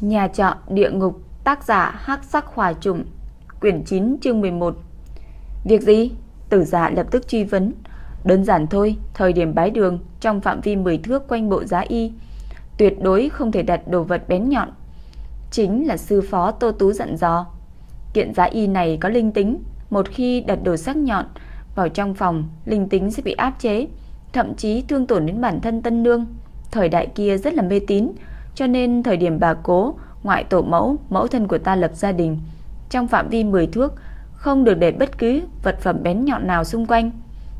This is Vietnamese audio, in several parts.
Nhà trọ địa ngục, Tác giả Hắc Sắc Hỏa Trùng, Quyển 9 chương 11 Việc gì? Tử giả lập tức truy vấn. Đơn giản thôi, Thời điểm bái đường, Trong phạm vi 10 thước quanh bộ giá y, Tuyệt đối không thể đặt đồ vật bén nhọn. Chính là sư phó Tô Tú dặn dò. Kiện giá y này có linh tính, Một khi đặt đồ sắc nhọn Vào trong phòng, Linh tính sẽ bị áp chế, Thậm chí thương tổn đến bản thân tân nương. Thời đại kia rất là mê tín cho nên thời điểm bà cố Ngoại tổ mẫu, mẫu thân của ta lập gia đình Trong phạm vi 10 thước Không được để bất cứ vật phẩm bén nhọn nào xung quanh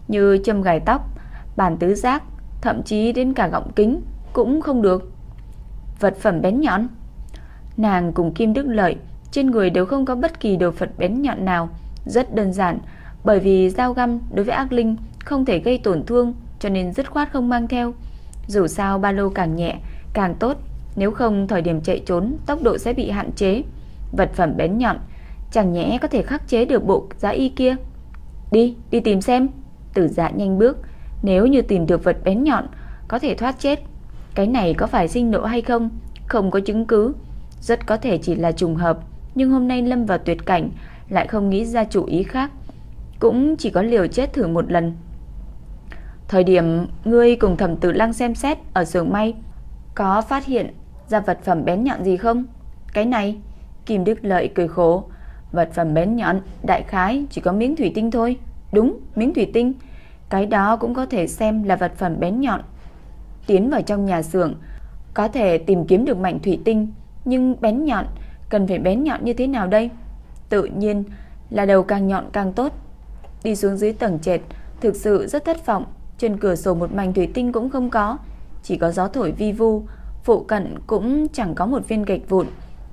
Như châm gài tóc Bàn tứ giác Thậm chí đến cả gọng kính Cũng không được. Vật phẩm bén nhọn? Nàng cùng Kim Đức Lợi Trên người đều không có bất kỳ đồ vật bén nhọn nào Rất đơn giản Bởi vì dao găm đối với ác linh Không thể gây tổn thương Cho nên dứt khoát không mang theo. Dù sao ba lô càng nhẹ càng tốt. Nếu không thời điểm chạy trốn Tốc độ sẽ bị hạn chế. Vật phẩm bén nhọn Chẳng nhẽ có thể khắc chế được bộ giá y kia? Đi, đi tìm xem. Tử dạ nhanh bước. Nếu như tìm được vật bén nhọn Có thể thoát chết. Cái này có phải sinh nộ hay không? Không có chứng cứ. Rất có thể chỉ là trùng hợp Nhưng hôm nay lâm vào tuyệt cảnh Lại không nghĩ ra chủ ý khác. Cũng chỉ có liều chết thử một lần. Thời điểm ngươi cùng thẩm tử lăng xem xét Ở giường may Có phát hiện ra vật phẩm bén nhọn gì không? Cái này, Kim Đức Lợi cười khổ. Vật phẩm bén nhọn, đại khái chỉ có miếng thủy tinh thôi. Đúng, miếng thủy tinh. Cái đó cũng có thể xem là vật phẩm bén nhọn. Tiến vào trong nhà xưởng, Có thể tìm kiếm được mảnh thủy tinh. Nhưng bén nhọn, Cần phải bén nhọn như thế nào đây? Tự nhiên là đầu càng nhọn càng tốt. Đi xuống dưới tầng trệt, Thực sự rất thất vọng. Trên cửa sổ một mảnh thủy tinh cũng không có. Chỉ có gió thổi vi vu. Phụ cận cũng chẳng có một viên gạch vụn,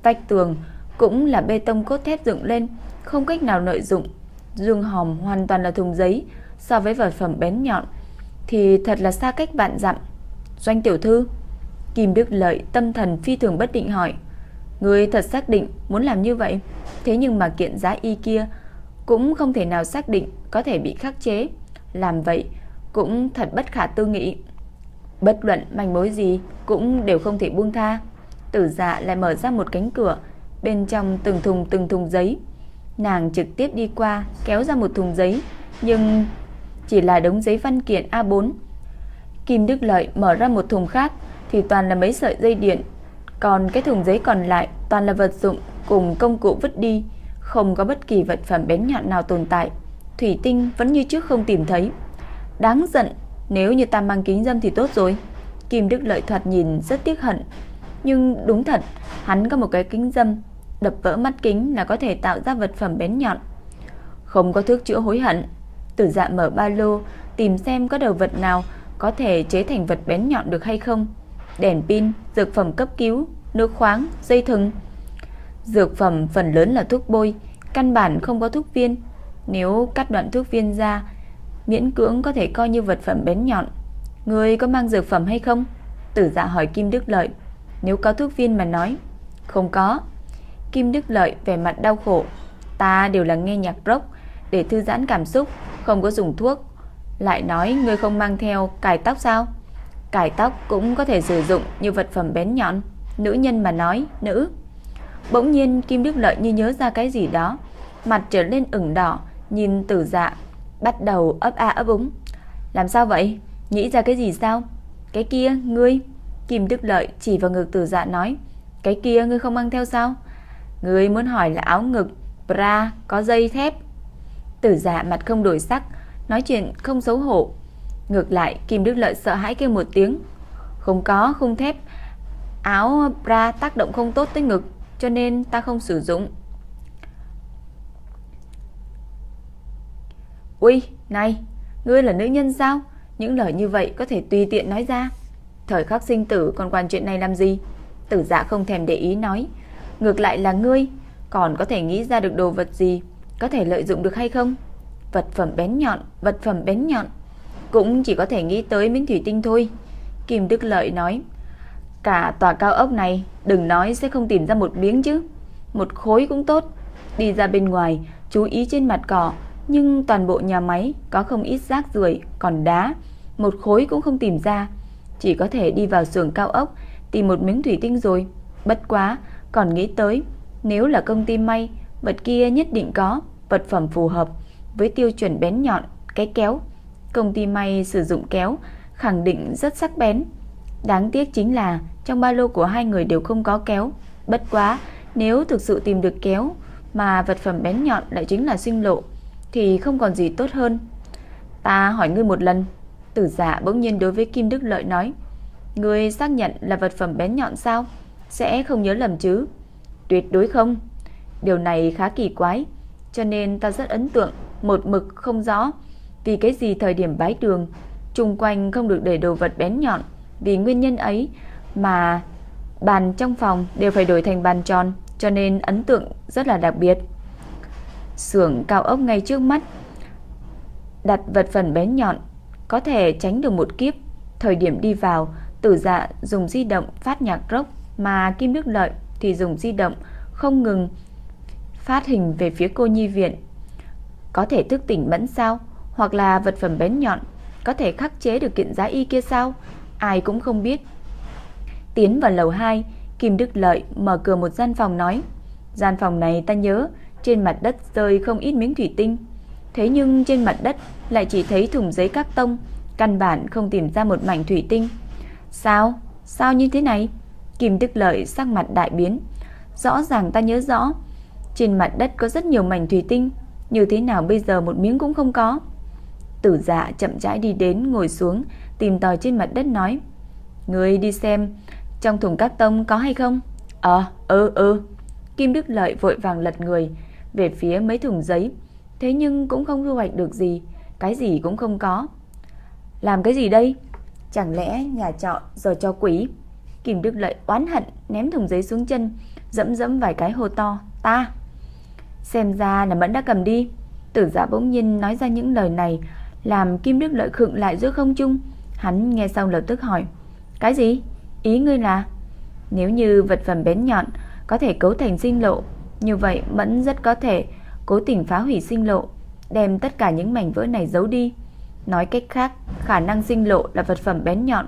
Vách tường cũng là bê tông cốt thép dựng lên, Không cách nào lợi dụng. Dương hòm hoàn toàn là thùng giấy, So với vật phẩm bén nhọn Thì thật là xa cách vạn dặm. Doanh tiểu thư, Kim Đức Lợi tâm thần phi thường bất định hỏi Người thật xác định muốn làm như vậy? Thế nhưng mà kiện giá y kia Cũng không thể nào xác định Có thể bị khắc chế. Làm vậy cũng thật bất khả tư nghị. Bất luận manh mối gì Cũng đều không thể buông tha. Tử dạ lại mở ra một cánh cửa, Bên trong từng thùng từng thùng giấy. Nàng trực tiếp đi qua, Kéo ra một thùng giấy, Nhưng chỉ là đống giấy văn kiện A4 Kim Đức Lợi mở ra một thùng khác, Thì toàn là mấy sợi dây điện. Còn cái thùng giấy còn lại Toàn là vật dụng cùng công cụ vứt đi, Không có bất kỳ vật phẩm bén nhọn nào tồn tại. Thủy tinh vẫn như trước không tìm thấy. Đáng giận nếu như ta mang kính dâm thì tốt rồi. Kim Đức Lợi thoạt nhìn rất tiếc hận. Nhưng đúng thật Hắn có một cái kính dâm Đập vỡ mắt kính là có thể tạo ra vật phẩm bén nhọn. Không có thước chữa hối hận Tử dạ mở ba lô Tìm xem có đồ vật nào Có thể chế thành vật bén nhọn được hay không. Đèn pin, dược phẩm cấp cứu Nước khoáng, dây thừng. Dược phẩm phần lớn là thuốc bôi Căn bản không có thuốc viên. Nếu cắt đoạn thuốc viên ra Miễn cưỡng có thể coi như vật phẩm bén nhọn. Người có mang dược phẩm hay không? Tử dạ hỏi Kim Đức Lợi. Nếu có thuốc viên mà nói. Không có. Kim Đức Lợi vẻ mặt đau khổ. Ta đều là nghe nhạc rock, Để thư giãn cảm xúc, Không có dùng thuốc. Lại nói ngươi không mang theo cài tóc sao? Cài tóc cũng có thể sử dụng như vật phẩm bén nhọn. Nữ nhân mà nói, Nữ. Bỗng nhiên Kim Đức Lợi như nhớ ra cái gì đó, Mặt trở lên ửng đỏ, Nhìn tử dạ Bắt đầu ấp a ấp úng. Làm sao vậy? Nghĩ ra cái gì sao? Cái kia, ngươi. Kim Đức Lợi chỉ vào ngực tử dạ nói, Cái kia ngươi không mang theo sao? Ngươi muốn hỏi là áo ngực, Bra có dây thép? Tử dạ mặt không đổi sắc, Nói chuyện không xấu hổ. Ngược lại, Kim Đức Lợi sợ hãi kêu một tiếng. Không có, không thép. Áo bra tác động không tốt tới ngực, Cho nên ta không sử dụng. Ui này, Ngươi là nữ nhân sao? Những lời như vậy có thể tùy tiện nói ra. Thời khắc sinh tử còn quan chuyện này làm gì? Tử dạ không thèm để ý nói. Ngược lại là ngươi, Còn có thể nghĩ ra được đồ vật gì? Có thể lợi dụng được hay không? Vật phẩm bén nhọn, Vật phẩm bén nhọn. Cũng chỉ có thể nghĩ tới miếng thủy tinh thôi. Kim Đức Lợi nói, Cả tòa cao ốc này, Đừng nói sẽ không tìm ra một miếng chứ. Một khối cũng tốt. Đi ra bên ngoài, Chú ý trên mặt cỏ nhưng toàn bộ nhà máy Có không ít rác rưởi Còn đá Một khối cũng không tìm ra Chỉ có thể đi vào xưởng cao ốc Tìm một miếng thủy tinh rồi Bất quá còn nghĩ tới nếu là công ty may, vật kia nhất định có vật phẩm phù hợp với tiêu chuẩn bén nhọn, cái kéo. Công ty may sử dụng kéo khẳng định rất sắc bén. Đáng tiếc chính là trong ba lô của hai người đều không có kéo. Bất quá, nếu thực sự tìm được kéo mà vật phẩm bén nhọn lại chính là sinh lộ thì không còn gì tốt hơn. Ta hỏi ngươi một lần. Tử giả bỗng nhiên đối với Kim Đức Lợi nói. Ngươi xác nhận là vật phẩm bén nhọn sao? Sẽ không nhớ lầm chứ? Tuyệt đối không. Điều này khá kỳ quái, cho nên ta rất ấn tượng, một mực không rõ vì cái gì thời điểm bái đường chung quanh không được để đồ vật bén nhọn, vì nguyên nhân ấy mà bàn trong phòng đều phải đổi thành bàn tròn, cho nên ấn tượng rất là đặc biệt. Xưởng cao ốc ngay trước mắt đặt vật phần bén nhọn có thể tránh được một kiếp. Thời điểm đi vào, Tử Dạ dùng di động phát nhạc rock mà Kim Đức Lợi thì dùng di động không ngừng phát hình về phía cô nhi viện. Có thể thức tỉnh mẫn sao? Hoặc là vật phẩm bén nhọn có thể khắc chế được kiện giá y kia sao? Ai cũng không biết. Tiến vào lầu 2, Kim Đức Lợi mở cửa một gian phòng nói Gian phòng này ta nhớ trên mặt đất rơi không ít miếng thủy tinh. Thế nhưng trên mặt đất lại chỉ thấy thùng giấy các tông, Căn bản không tìm ra một mảnh thủy tinh. Sao? Sao như thế này? Kim Đức Lợi sắc mặt đại biến. Rõ ràng ta nhớ rõ, Trên mặt đất có rất nhiều mảnh thủy tinh, Như thế nào bây giờ một miếng cũng không có. Tử dạ chậm rãi đi đến ngồi xuống, Tìm tòi trên mặt đất nói Người đi xem, Trong thùng các tông có hay không? Ờ ừ ừ. Kim Đức Lợi vội vàng lật người về phía mấy thùng giấy. Thế nhưng cũng không thu hoạch được gì, Cái gì cũng không có. Làm cái gì đây? Chẳng lẽ nhà trọ giờ cho quỷ? Kim Đức Lợi oán hận ném thùng giấy xuống chân, Dẫm dẫm vài cái hô to, Ta! Xem ra là Mẫn đã cầm đi. Tử giả bỗng nhiên nói ra những lời này, Làm Kim Đức Lợi khựng lại giữa không trung. Hắn nghe xong lập tức hỏi, Cái gì? Ý ngươi là? Nếu như vật phẩm bén nhọn Có thể cấu thành sinh lộ như vậy, Mẫn rất có thể Cố tình phá hủy sinh lộ, Đem tất cả những mảnh vỡ này giấu đi. Nói cách khác, Khả năng sinh lộ là vật phẩm bén nhọn,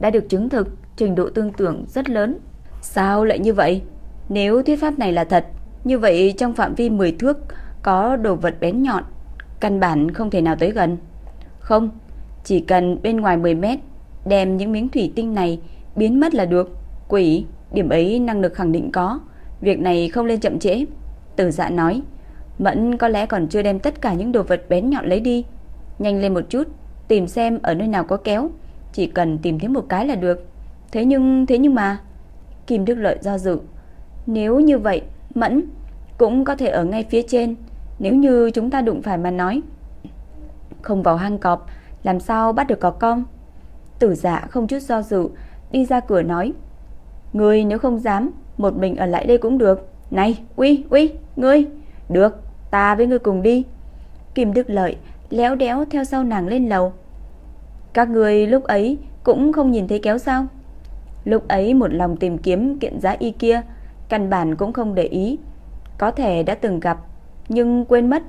Đã được chứng thực Trình độ tương tưởng rất lớn. Sao lại như vậy? Nếu thuyết pháp này là thật, Như vậy trong phạm vi 10 thước Có đồ vật bén nhọn, Căn bản không thể nào tới gần. Không, Chỉ cần bên ngoài 10 mét, Đem những miếng thủy tinh này biến mất là được. Quỷ, Điểm ấy năng lực khẳng định có. Việc này không lên chậm trễ. Tử dạ nói Mẫn có lẽ còn chưa đem tất cả những đồ vật bén nhọn lấy đi. Nhanh lên một chút Tìm xem ở nơi nào có kéo. Chỉ cần tìm thấy một cái là được. Thế nhưng, thế nhưng mà Kim Đức Lợi do dự Nếu như vậy, Mẫn Cũng có thể ở ngay phía trên. Nếu như chúng ta đụng phải mà nói Không vào hang cọp Làm sao bắt được cọp con? Tử dạ không chút do dự Đi ra cửa nói người nếu không dám một mình ở lại đây cũng được. Này, uy, uy, ngươi. Được, ta với ngươi cùng đi. Kim Đức Lợi léo đéo theo sau nàng lên lầu. Các người lúc ấy Cũng không nhìn thấy kéo sao? Lúc ấy một lòng tìm kiếm kiện giá y kia Căn bản cũng không để ý. Có thể đã từng gặp Nhưng quên mất.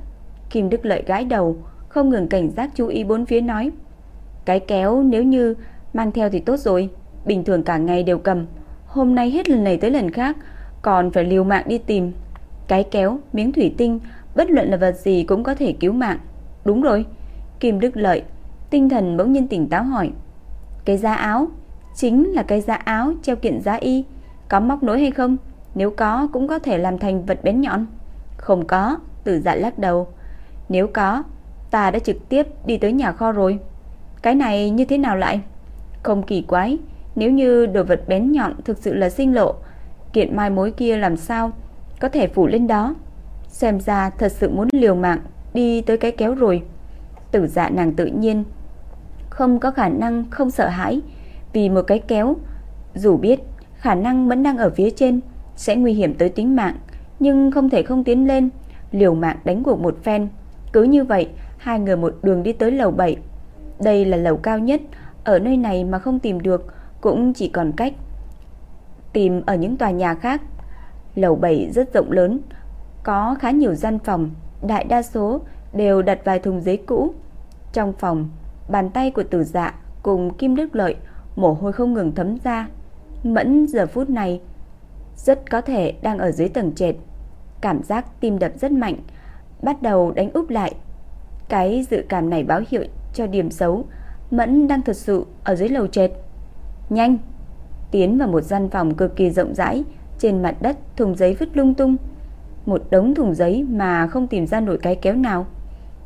Kim Đức Lợi gái đầu Không ngừng cảnh giác chú ý bốn phía nói. Cái kéo nếu như mang theo thì tốt rồi Bình thường cả ngày đều cầm. Hôm nay hết lần này tới lần khác Còn phải liều mạng đi tìm. Cái kéo, miếng thủy tinh Bất luận là vật gì cũng có thể cứu mạng. Đúng rồi Kim Đức Lợi Tinh thần bỗng nhiên tỉnh táo hỏi. Cái da áo? Chính là cái da áo treo kiện giá y. Có móc nối hay không? Nếu có cũng có thể làm thành vật bén nhọn. Không có Tử dạ lắc đầu. Nếu có Ta đã trực tiếp đi tới nhà kho rồi. Cái này như thế nào lại? Không kỳ quái nếu như đồ vật bén nhọn thực sự là sinh lộ, Kiện mai mối kia làm sao Có thể phủ lên đó? Xem ra thật sự muốn liều mạng Đi tới cái kéo rồi. Tử dạ nàng tự nhiên Không có khả năng không sợ hãi Vì một cái kéo, Dù biết khả năng vẫn đang ở phía trên, Sẽ nguy hiểm tới tính mạng, Nhưng không thể không tiến lên, Liều mạng đánh cuộc một phen. Cứ như vậy, hai người một đường đi tới lầu 7 Đây là lầu cao nhất, Ở nơi này mà không tìm được cũng chỉ còn cách Tìm ở những tòa nhà khác Lầu 7 rất rộng lớn Có khá nhiều gian phòng Đại đa số đều đặt vài thùng giấy cũ Trong phòng Bàn tay của tử dạ cùng Kim Đức Lợi Mồ hôi không ngừng thấm ra Mẫn giờ phút này rất có thể đang ở dưới tầng trệt. Cảm giác tim đập rất mạnh, bắt đầu đánh úp lại. Cái dự cảm này báo hiệu cho điểm xấu, Mẫn đang thật sự ở dưới lầu trệt. Nhanh! Tiến vào một gian phòng cực kỳ rộng rãi, trên mặt đất thùng giấy vứt lung tung. Một đống thùng giấy mà không tìm ra nổi cái kéo nào.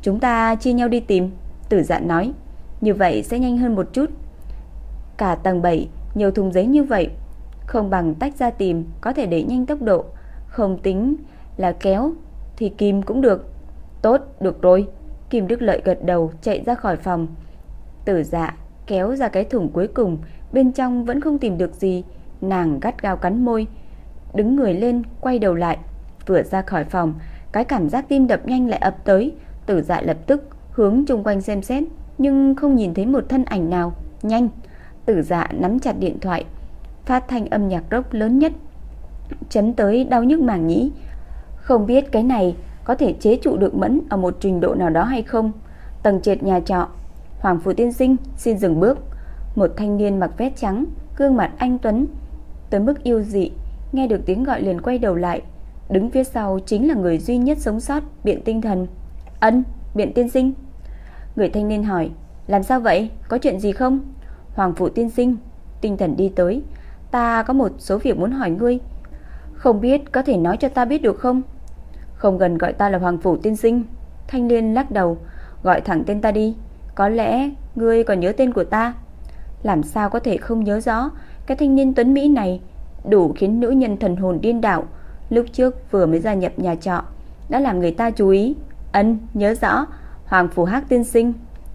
Chúng ta chia nhau đi tìm, tử dạ nói. Như vậy sẽ nhanh hơn một chút. Cả tầng 7, nhiều thùng giấy như vậy, không bằng tách ra tìm, có thể đẩy nhanh tốc độ. Không tính là kéo, thì Kim cũng được. Tốt, được rồi. Kim Đức Lợi gật đầu chạy ra khỏi phòng. Tử dạ kéo ra cái thùng cuối cùng, bên trong vẫn không tìm được gì. Nàng gắt gao cắn môi, đứng người lên, quay đầu lại. Vừa ra khỏi phòng, cái cảm giác tim đập nhanh lại ập tới. Tử dạ lập tức hướng chung quanh xem xét, nhưng không nhìn thấy một thân ảnh nào. Nhanh! Tử dạ nắm chặt điện thoại, phát thanh âm nhạc rock lớn nhất, chấn tới đau nhức màng nhĩ. Không biết cái này có thể chế trụ được mẫn ở một trình độ nào đó hay không. Tầng trệt nhà trọ, Hoàng Phủ Tiên Sinh xin dừng bước. Một thanh niên mặc vest trắng, gương mặt anh Tuấn, tới mức yêu dị, nghe được tiếng gọi liền quay đầu lại. Đứng phía sau chính là người duy nhất sống sót, biện tinh thần. Ân, biện tiên sinh. Người thanh niên hỏi, làm sao vậy, có chuyện gì không? Hoàng phụ Tiên Sinh, tinh thần đi tới. Ta có một số việc muốn hỏi ngươi. Không biết có thể nói cho ta biết được không? Không cần gọi ta là Hoàng Phủ Tiên Sinh. Thanh niên lắc đầu, gọi thẳng tên ta đi. Có lẽ ngươi còn nhớ tên của ta. Làm sao có thể không nhớ rõ cái thanh niên tuấn Mỹ này đủ khiến nữ nhân thần hồn điên đảo. Lúc trước vừa mới gia nhập nhà trọ đã làm người ta chú ý. Ân, nhớ rõ, Hoàng Phủ Hắc tiên sinh.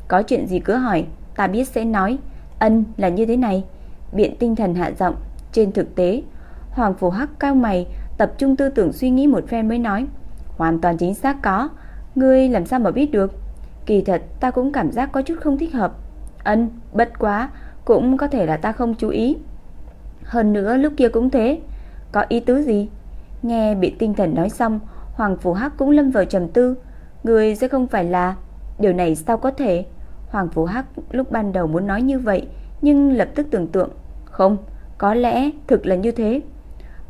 Có chuyện gì cứ hỏi, ta biết sẽ nói. Ân là như thế này. Biện tinh thần hạ giọng, trên thực tế, Hoàng Phủ Hắc cao mày, tập trung tư tưởng suy nghĩ một phen mới nói, hoàn toàn chính xác có, ngươi làm sao mà biết được? Kỳ thật ta cũng cảm giác có chút không thích hợp. Ân, bất quá, cũng có thể là ta không chú ý. Hơn nữa lúc kia cũng thế, có ý tứ gì? Nghe bị tinh thần nói xong, Hoàng Phủ Hắc cũng lâm vào trầm tư, người sẽ không phải là điều này sao có thể? Hoàng Phủ Hắc lúc ban đầu muốn nói như vậy, nhưng lập tức tưởng tượng, không, có lẽ thực là như thế.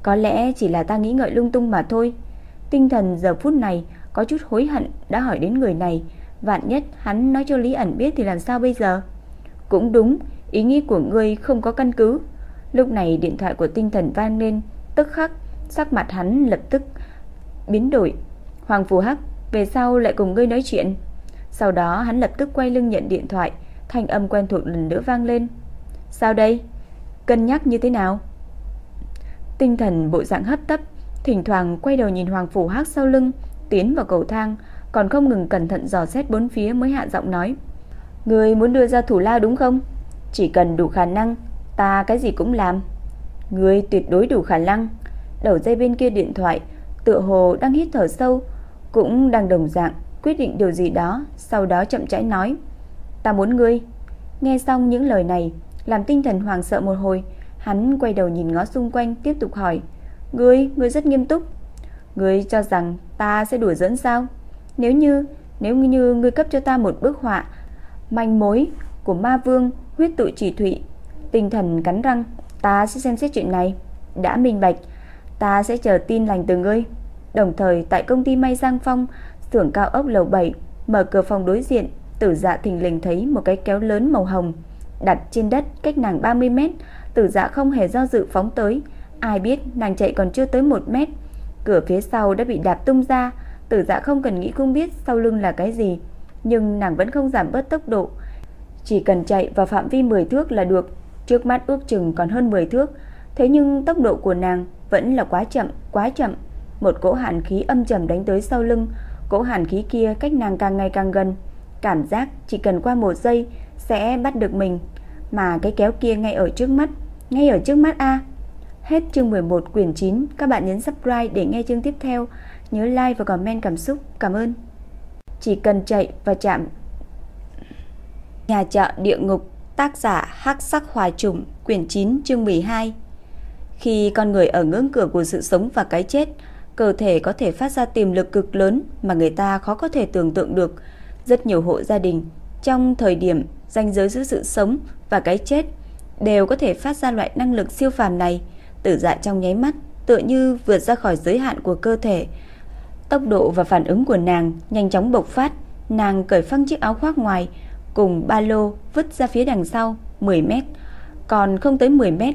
Có lẽ chỉ là ta nghĩ ngợi lung tung mà thôi. Tinh thần giờ phút này có chút hối hận đã hỏi đến người này, vạn nhất hắn nói cho Lý ẩn biết thì làm sao bây giờ? Cũng đúng, ý nghĩ của ngươi không có căn cứ. Lúc này điện thoại của tinh thần vang lên, tức khắc, sắc mặt hắn lập tức biến đổi. Hoàng Phù Hắc, về sau lại cùng ngươi nói chuyện. Sau đó hắn lập tức quay lưng nhận điện thoại, thanh âm quen thuộc lần nữa vang lên. Sao đây? Cân nhắc như thế nào? Tinh thần bộ dạng hấp tấp, thỉnh thoảng quay đầu nhìn Hoàng Phủ Hắc sau lưng, tiến vào cầu thang, còn không ngừng cẩn thận dò xét bốn phía mới hạ giọng nói. Người muốn đưa ra thủ lao đúng không? Chỉ cần đủ khả năng, ta cái gì cũng làm. Người tuyệt đối đủ khả năng. Đầu dây bên kia điện thoại, tựa hồ đang hít thở sâu, cũng đang đồng dạng quyết định điều gì đó, sau đó chậm rãi nói: "Ta muốn ngươi." Nghe xong những lời này, làm tinh thần hoàng sợ một hồi, hắn quay đầu nhìn ngó xung quanh tiếp tục hỏi: "Ngươi, ngươi rất nghiêm túc. Ngươi cho rằng ta sẽ đùa giỡn sao? Nếu như, nếu như ngươi cấp cho ta một bức họa manh mối của ma vương huyết tụ chỉ thụy." Tinh thần cắn răng, "Ta sẽ xem xét chuyện này." Đã minh bạch, ta sẽ chờ tin lành từ ngươi. Đồng thời tại công ty May Giang Phong, xưởng cao ốc lầu 7, mở cửa phòng đối diện, Tử Dạ thình lình thấy một cái kéo lớn màu hồng đặt trên đất cách nàng 30 mét, Tử Dạ không hề do dự phóng tới, ai biết nàng chạy còn chưa tới 1 mét, cửa phía sau đã bị đạp tung ra, Tử Dạ không cần nghĩ cũng biết sau lưng là cái gì, nhưng nàng vẫn không giảm bớt tốc độ, chỉ cần chạy vào phạm vi 10 thước là được, trước mắt ước chừng còn hơn 10 thước, thế nhưng tốc độ của nàng vẫn là quá chậm, quá chậm. Một cỗ hàn khí âm trầm đánh tới sau lưng, cỗ hàn khí kia cách nàng càng ngày càng gần, cảm giác chỉ cần qua một giây sẽ bắt được mình, mà cái kéo kia ngay ở trước mắt, ngay ở trước mắt a. Hết chương 11 quyển 9, các bạn nhấn subscribe để nghe chương tiếp theo, nhớ like và comment cảm xúc, cảm ơn. Chỉ cần chạy và chạm Nhà chợ địa ngục, tác giả Hắc Sắc hòa Trùng, quyển 9 chương 12. Khi con người ở ngưỡng cửa của sự sống và cái chết, cơ thể có thể phát ra tiềm lực cực lớn mà người ta khó có thể tưởng tượng được. Rất nhiều hộ gia đình trong thời điểm ranh giới giữa sự sống và cái chết đều có thể phát ra loại năng lực siêu phàm này. Tử dạ trong nháy mắt tựa như vượt ra khỏi giới hạn của cơ thể. Tốc độ và phản ứng của nàng nhanh chóng bộc phát, nàng cởi phăng chiếc áo khoác ngoài, cùng ba lô vứt ra phía đằng sau 10 mét, còn không tới 10 mét.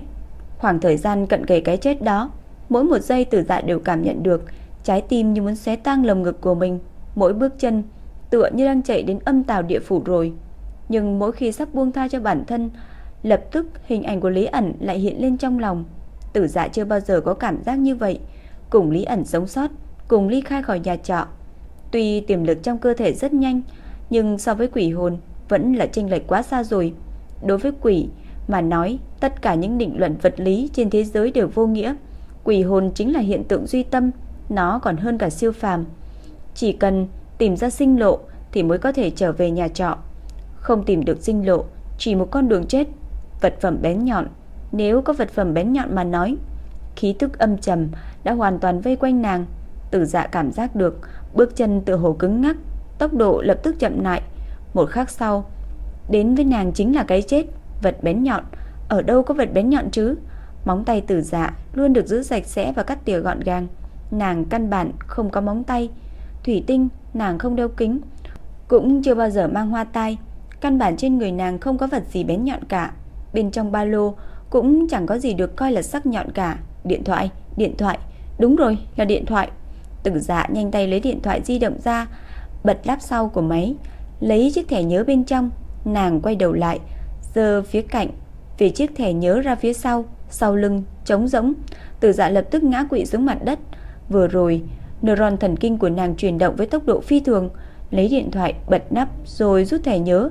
Khoảng thời gian cận kề cái chết đó, mỗi một giây tử dạ đều cảm nhận được trái tim như muốn xé tan lồng ngực của mình, mỗi bước chân tựa như đang chạy đến âm tào địa phủ rồi. Nhưng mỗi khi sắp buông tha cho bản thân, lập tức hình ảnh của Lý ẩn lại hiện lên trong lòng. Tử dạ chưa bao giờ có cảm giác như vậy, cùng Lý ẩn sống sót, cùng ly khai khỏi nhà trọ. Tuy tiềm lực trong cơ thể rất nhanh, nhưng so với quỷ hồn vẫn là chênh lệch quá xa rồi. Đối với quỷ mà nói, tất cả những định luận vật lý trên thế giới đều vô nghĩa. Quỷ hồn chính là hiện tượng duy tâm, nó còn hơn cả siêu phàm. Chỉ cần tìm ra sinh lộ thì mới có thể trở về nhà trọ. Không tìm được sinh lộ, chỉ một con đường chết, vật phẩm bén nhọn. Nếu có vật phẩm bén nhọn mà nói, khí tức âm trầm đã hoàn toàn vây quanh nàng. Tử dạ cảm giác được, bước chân tự hồ cứng ngắc, tốc độ lập tức chậm lại. Một khắc sau, đến với nàng chính là cái chết, vật bén nhọn. Ở đâu có vật bén nhọn chứ? Móng tay tử dạ luôn được giữ sạch sẽ và cắt tỉa gọn gàng. Nàng căn bản không có móng tay. Thủy tinh, nàng không đeo kính. Cũng chưa bao giờ mang hoa tai. Căn bản trên người nàng không có vật gì bén nhọn cả. Bên trong ba lô cũng chẳng có gì được coi là sắc nhọn cả. Điện thoại, điện thoại. Đúng rồi, là điện thoại. Tử dạ nhanh tay lấy điện thoại di động ra, bật lắp sau của máy, lấy chiếc thẻ nhớ bên trong. Nàng quay đầu lại, giơ phía cạnh, Vì chiếc thẻ nhớ ra phía sau, sau lưng, trống rỗng. Tử dạ lập tức ngã quỵ xuống mặt đất. Vừa rồi, neuron thần kinh của nàng chuyển động với tốc độ phi thường, lấy điện thoại bật nắp rồi rút thẻ nhớ.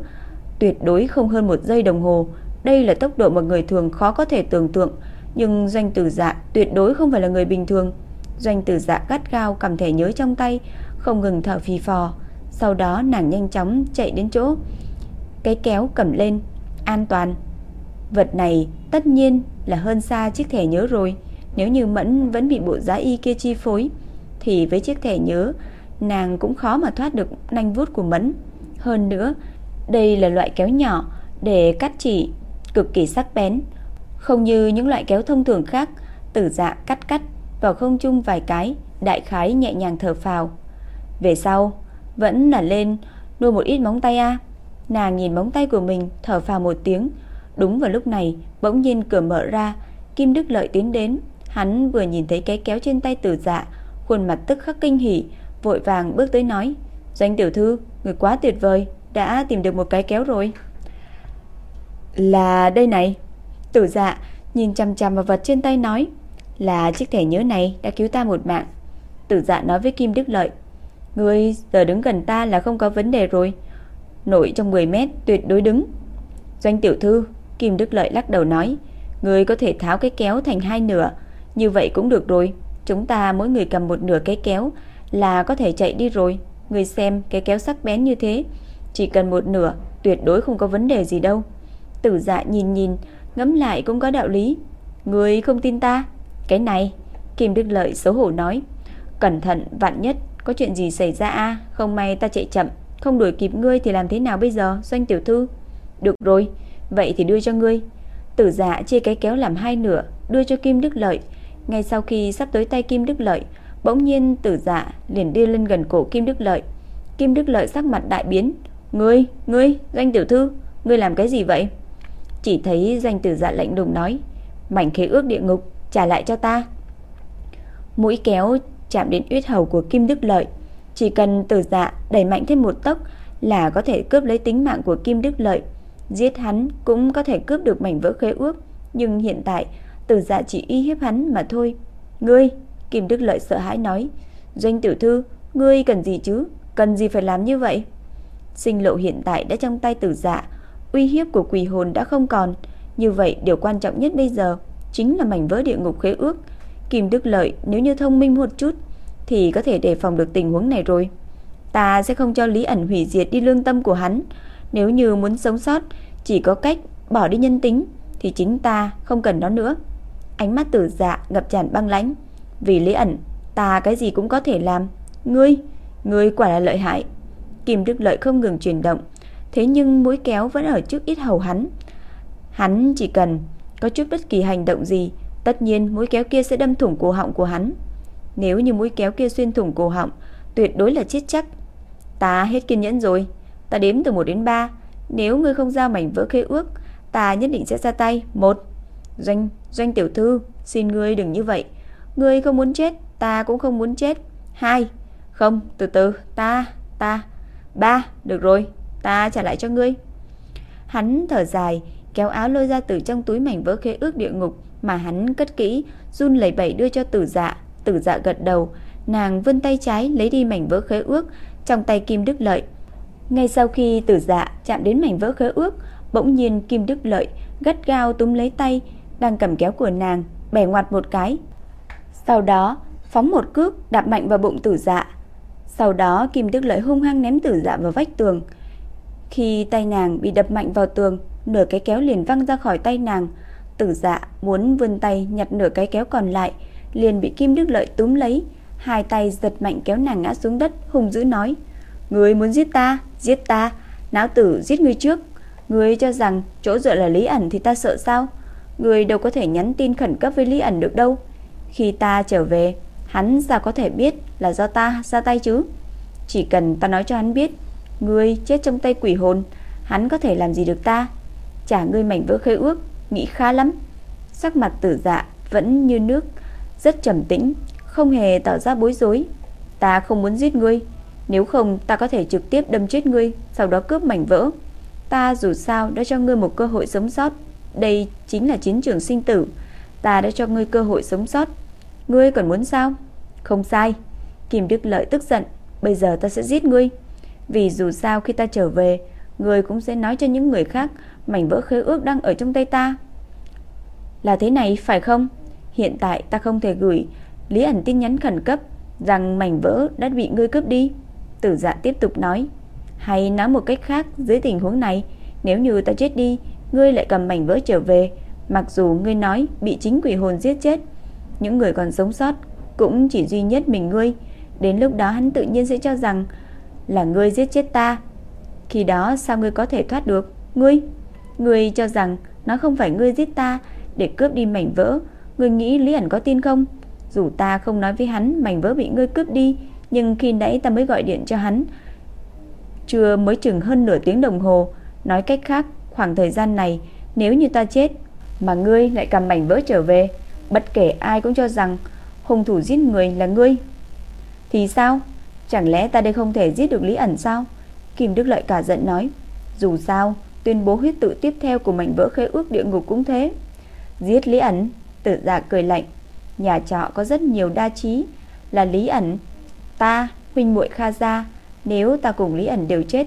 Tuyệt đối không hơn một giây đồng hồ. Đây là tốc độ mà người thường khó có thể tưởng tượng, nhưng doanh tử dạ tuyệt đối không phải là người bình thường. Doanh tử dạ gắt gao cầm thẻ nhớ trong tay, không ngừng thở phì phò. Sau đó nàng nhanh chóng chạy đến chỗ cái kéo cầm lên, an toàn. Vật này tất nhiên là hơn xa chiếc thẻ nhớ rồi. Nếu như Mẫn vẫn bị bộ giá y kia chi phối, thì với chiếc thẻ nhớ, nàng cũng khó mà thoát được nanh vuốt của Mẫn. Hơn nữa, đây là loại kéo nhỏ để cắt chỉ, cực kỳ sắc bén. Không như những loại kéo thông thường khác, tử dạ cắt cắt vào không chung vài cái, đại khái nhẹ nhàng thở phào. Về sau, vẫn là lên nuôi một ít móng tay a. Nàng nhìn móng tay của mình, thở phào một tiếng. Đúng vào lúc này, bỗng nhiên cửa mở ra, Kim Đức Lợi tiến đến, hắn vừa nhìn thấy cái kéo trên tay Tử Dạ, khuôn mặt tức khắc kinh hỉ, vội vàng bước tới nói: "Doanh tiểu thư, người quá tuyệt vời, đã tìm được một cái kéo rồi." "Là đây này." Tử Dạ nhìn chằm chằm vào vật trên tay nói: "Là chiếc thẻ nhớ này đã cứu ta một mạng." Tử Dạ nói với Kim Đức Lợi: Ngươi giờ đứng gần ta là không có vấn đề rồi. Nổi trong 10 mét, tuyệt đối đứng. Doanh tiểu thư, Kim Đức Lợi lắc đầu nói Ngươi có thể tháo cái kéo thành hai nửa. Như vậy cũng được rồi. Chúng ta mỗi người cầm một nửa cái kéo Là có thể chạy đi rồi. Ngươi xem cái kéo sắc bén như thế. Chỉ cần một nửa, tuyệt đối không có vấn đề gì đâu. Tử dạ nhìn nhìn, Ngẫm lại cũng có đạo lý. Ngươi không tin ta. Cái này, Kim Đức Lợi xấu hổ nói, Cẩn thận vạn nhất có chuyện gì xảy ra a Không may ta chạy chậm. Không đuổi kịp ngươi thì làm thế nào bây giờ Doanh tiểu thư? Được rồi Vậy thì đưa cho ngươi. Tử dạ chia cái kéo làm hai nửa Đưa cho Kim Đức Lợi. Ngay sau khi sắp tới tay Kim Đức Lợi Bỗng nhiên tử dạ liền đưa lên gần cổ Kim Đức Lợi. Kim Đức Lợi sắc mặt đại biến. Ngươi, ngươi, doanh tiểu thư Ngươi làm cái gì vậy? Chỉ thấy doanh tử dạ lạnh lùng nói Mảnh khế ước địa ngục trả lại cho ta. Mũi kéo chạm đến uyết hầu của Kim Đức Lợi. Chỉ cần tử dạ đẩy mạnh thêm một tốc là có thể cướp lấy tính mạng của Kim Đức Lợi. Giết hắn cũng có thể cướp được mảnh vỡ khế ước, nhưng hiện tại tử dạ chỉ y hiếp hắn mà thôi. Ngươi, Kim Đức Lợi sợ hãi nói, doanh tiểu thư, ngươi cần gì chứ, cần gì phải làm như vậy? Sinh lộ hiện tại đã trong tay tử dạ, uy hiếp của quỷ hồn đã không còn. Như vậy điều quan trọng nhất bây giờ chính là mảnh vỡ địa ngục khế ước Kim Đức Lợi nếu như thông minh một chút thì có thể đề phòng được tình huống này rồi. Ta sẽ không cho Lý ẩn hủy diệt đi lương tâm của hắn. Nếu như muốn sống sót, chỉ có cách bỏ đi nhân tính thì chính ta không cần nó nữa. Ánh mắt tử dạ ngập tràn băng lãnh. Vì Lý ẩn, ta cái gì cũng có thể làm. Ngươi, ngươi quả là lợi hại. Kim Đức Lợi không ngừng chuyển động, thế nhưng mũi kéo vẫn ở trước ít hầu hắn. Hắn chỉ cần có chút bất kỳ hành động gì Tất nhiên mũi kéo kia sẽ đâm thủng cổ họng của hắn. Nếu như mũi kéo kia xuyên thủng cổ họng, tuyệt đối là chết chắc. Ta hết kiên nhẫn rồi, ta đếm từ 1 đến 3, nếu ngươi không giao mảnh vỡ khế ước, ta nhất định sẽ ra tay. Một, Doanh, doanh tiểu thư, xin ngươi đừng như vậy. Ngươi không muốn chết, ta cũng không muốn chết. Hai, Không, từ từ, ta, ta. Ba, Được rồi, ta trả lại cho ngươi. Hắn thở dài, kéo áo lôi ra từ trong túi mảnh vỡ khế ước địa ngục mà hắn cất kỹ, run lẩy bẩy đưa cho tử dạ. Tử dạ gật đầu, nàng vươn tay trái lấy đi mảnh vỡ khế ước trong tay Kim Đức Lợi. Ngay sau khi tử dạ chạm đến mảnh vỡ khế ước, bỗng nhiên Kim Đức Lợi gắt gao túm lấy tay đang cầm kéo của nàng, bẻ ngoặt một cái. Sau đó, phóng một cước đạp mạnh vào bụng tử dạ. Sau đó Kim Đức Lợi hung hăng ném tử dạ vào vách tường. Khi tay nàng bị đập mạnh vào tường, nửa cái kéo liền văng ra khỏi tay nàng. Tử dạ muốn vươn tay nhặt nửa cái kéo còn lại, liền bị Kim Đức Lợi túm lấy, hai tay giật mạnh kéo nàng ngã xuống đất, hung dữ nói: "Ngươi muốn giết ta, giết ta, não tử giết ngươi trước. Ngươi cho rằng chỗ dựa là Lý ẩn thì ta sợ sao? Ngươi đâu có thể nhắn tin khẩn cấp với Lý ẩn được đâu. Khi ta trở về, hắn sao có thể biết là do ta ra tay chứ? Chỉ cần ta nói cho hắn biết, ngươi chết trong tay quỷ hồn, hắn có thể làm gì được ta? Trả ngươi mảnh vỡ khế ước, nghĩ khá lắm." Sắc mặt Tử Dạ vẫn như nước, rất trầm tĩnh, không hề tỏ ra bối rối. Ta không muốn giết ngươi, nếu không ta có thể trực tiếp đâm chết ngươi, sau đó cướp mảnh vỡ. Ta dù sao đã cho ngươi một cơ hội sống sót, đây chính là chiến trường sinh tử. Ta đã cho ngươi cơ hội sống sót, ngươi còn muốn sao? Không sai. Kim Đức Lợi tức giận, bây giờ ta sẽ giết ngươi. Vì dù sao khi ta trở về, người cũng sẽ nói cho những người khác mảnh vỡ khế ước đang ở trong tay ta. Là thế này phải không? Hiện tại ta không thể gửi Lý ẩn tin nhắn khẩn cấp rằng mảnh vỡ đã bị ngươi cướp đi. Tử dạ tiếp tục nói. Hay nói một cách khác, dưới tình huống này, nếu như ta chết đi, ngươi lại cầm mảnh vỡ trở về, mặc dù ngươi nói bị chính quỷ hồn giết chết, những người còn sống sót cũng chỉ duy nhất mình ngươi, đến lúc đó hắn tự nhiên sẽ cho rằng là ngươi giết chết ta. Khi đó sao ngươi có thể thoát được? Ngươi, ngươi cho rằng nó không phải ngươi giết ta để cướp đi mảnh vỡ, ngươi nghĩ Lý ẩn có tin không? Dù ta không nói với hắn mảnh vỡ bị ngươi cướp đi, nhưng khi nãy ta mới gọi điện cho hắn. Chưa mới chừng hơn nửa tiếng đồng hồ, nói cách khác, khoảng thời gian này nếu như ta chết mà ngươi lại cầm mảnh vỡ trở về, bất kể ai cũng cho rằng hung thủ giết người là ngươi. Thì sao? Chẳng lẽ ta đây không thể giết được Lý ẩn sao? Kim Đức Lợi cả giận nói. Dù sao, tuyên bố huyết tự tiếp theo của mảnh vỡ khế ước địa ngục cũng thế. Giết Lý ẩn, tử dạ cười lạnh. Nhà trọ có rất nhiều đa trí, là Lý ẩn, ta, huynh muội Kha gia, nếu ta cùng Lý ẩn đều chết,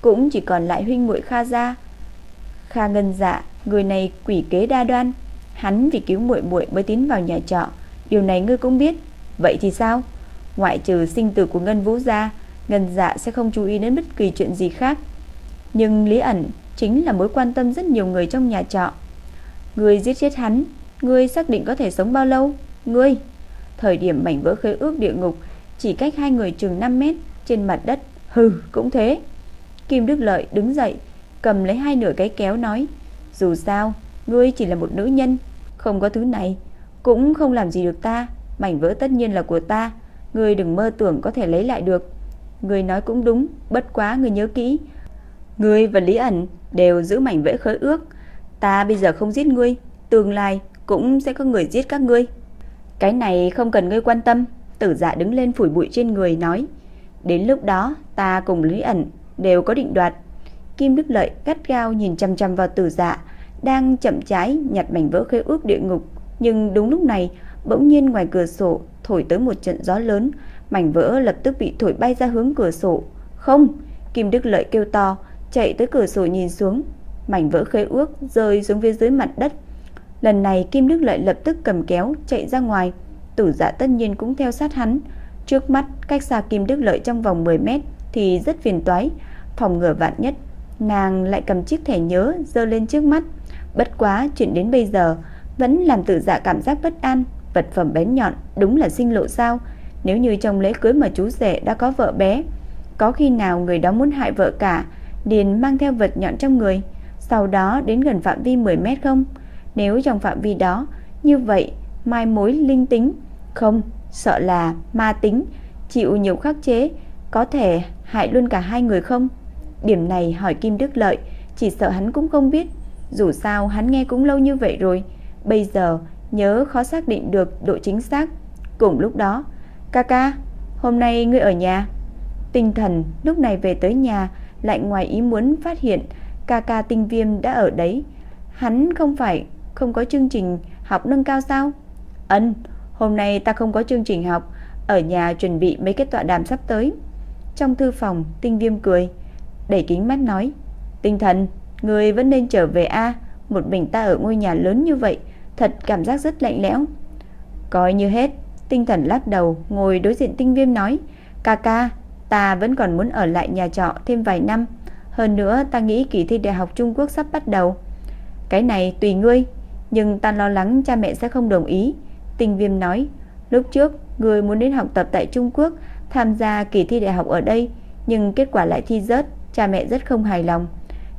cũng chỉ còn lại huynh muội Kha gia. Kha Ngân Dạ, người này quỷ kế đa đoan, hắn vì cứu muội muội mới tiến vào nhà trọ, điều này ngươi cũng biết. Vậy thì sao? Ngoại trừ sinh tử của Ngân Vũ gia, Ngân Dạ sẽ không chú ý đến bất kỳ chuyện gì khác. Nhưng Lý ẩn chính là mối quan tâm rất nhiều người trong nhà trọ. Ngươi giết chết hắn, ngươi xác định có thể sống bao lâu? Ngươi, thời điểm mảnh vỡ khế ước địa ngục chỉ cách hai người chừng 5 mét trên mặt đất. Hừ, cũng thế. Kim Đức Lợi đứng dậy, cầm lấy hai nửa cái kéo nói, dù sao, ngươi chỉ là một nữ nhân, không có thứ này, cũng không làm gì được ta, mảnh vỡ tất nhiên là của ta, ngươi đừng mơ tưởng có thể lấy lại được người nói cũng đúng, bất quá người nhớ kỹ, ngươi và Lý ẩn đều giữ mảnh vẽ khế ước, ta bây giờ không giết ngươi, tương lai cũng sẽ có người giết các ngươi. Cái này không cần ngươi quan tâm, Tử Dạ đứng lên phủi bụi trên người nói, đến lúc đó ta cùng Lý ẩn đều có định đoạt. Kim Đức Lợi gắt gao nhìn chăm chăm vào Tử Dạ, đang chậm trái nhặt mảnh vỡ khế ước địa ngục, nhưng đúng lúc này, bỗng nhiên ngoài cửa sổ thổi tới một trận gió lớn, mảnh vỡ lập tức bị thổi bay ra hướng cửa sổ. "Không!" Kim Đức Lợi kêu to, chạy tới cửa sổ nhìn xuống, mảnh vỡ khế ước rơi xuống phía dưới mặt đất. Lần này Kim Đức Lợi lập tức cầm kéo chạy ra ngoài, Tử Dạ tất nhiên cũng theo sát hắn. Trước mắt cách xa Kim Đức Lợi trong vòng 10 mét thì rất phiền toái, phòng ngừa vạn nhất, nàng lại cầm chiếc thẻ nhớ giơ lên trước mắt. Bất quá chuyện đến bây giờ vẫn làm Tử Dạ cảm giác bất an, vật phẩm bén nhọn đúng là sinh lộ sao? Nếu như trong lễ cưới mà chú rể đã có vợ bé, có khi nào người đó muốn hại vợ cả, liền mang theo vật nhọn trong người, sau đó đến gần phạm vi 10 mét không? Nếu trong phạm vi đó Như vậy, mai mối linh tính, không, sợ là ma tính, chịu nhiều khắc chế, có thể hại luôn cả hai người không? Điểm này hỏi Kim Đức Lợi, chỉ sợ hắn cũng không biết. Dù sao hắn nghe cũng lâu như vậy rồi, bây giờ nhớ khó xác định được độ chính xác. Cùng lúc đó, ca ca, hôm nay ngươi ở nhà. Tinh thần lúc này về tới nhà, lại ngoài ý muốn phát hiện ca ca tinh viêm đã ở đấy. Hắn không phải không có chương trình học nâng cao sao? Ân, hôm nay ta không có chương trình học, ở nhà chuẩn bị mấy cái tọa đàm sắp tới. Trong thư phòng, tinh viêm cười, đẩy kính mắt nói, tinh thần, người vẫn nên trở về A, một mình ta ở ngôi nhà lớn như vậy, thật cảm giác rất lạnh lẽo. Coi như hết, tinh thần lắc đầu, ngồi đối diện tinh viêm nói, ca ca, ta vẫn còn muốn ở lại nhà trọ thêm vài năm. Hơn nữa ta nghĩ kỳ thi đại học Trung Quốc sắp bắt đầu. Cái này tùy ngươi, nhưng ta lo lắng cha mẹ sẽ không đồng ý. Tinh viêm nói, lúc trước ngươi muốn đến học tập tại Trung Quốc, tham gia kỳ thi đại học ở đây, nhưng kết quả lại thi rớt, cha mẹ rất không hài lòng.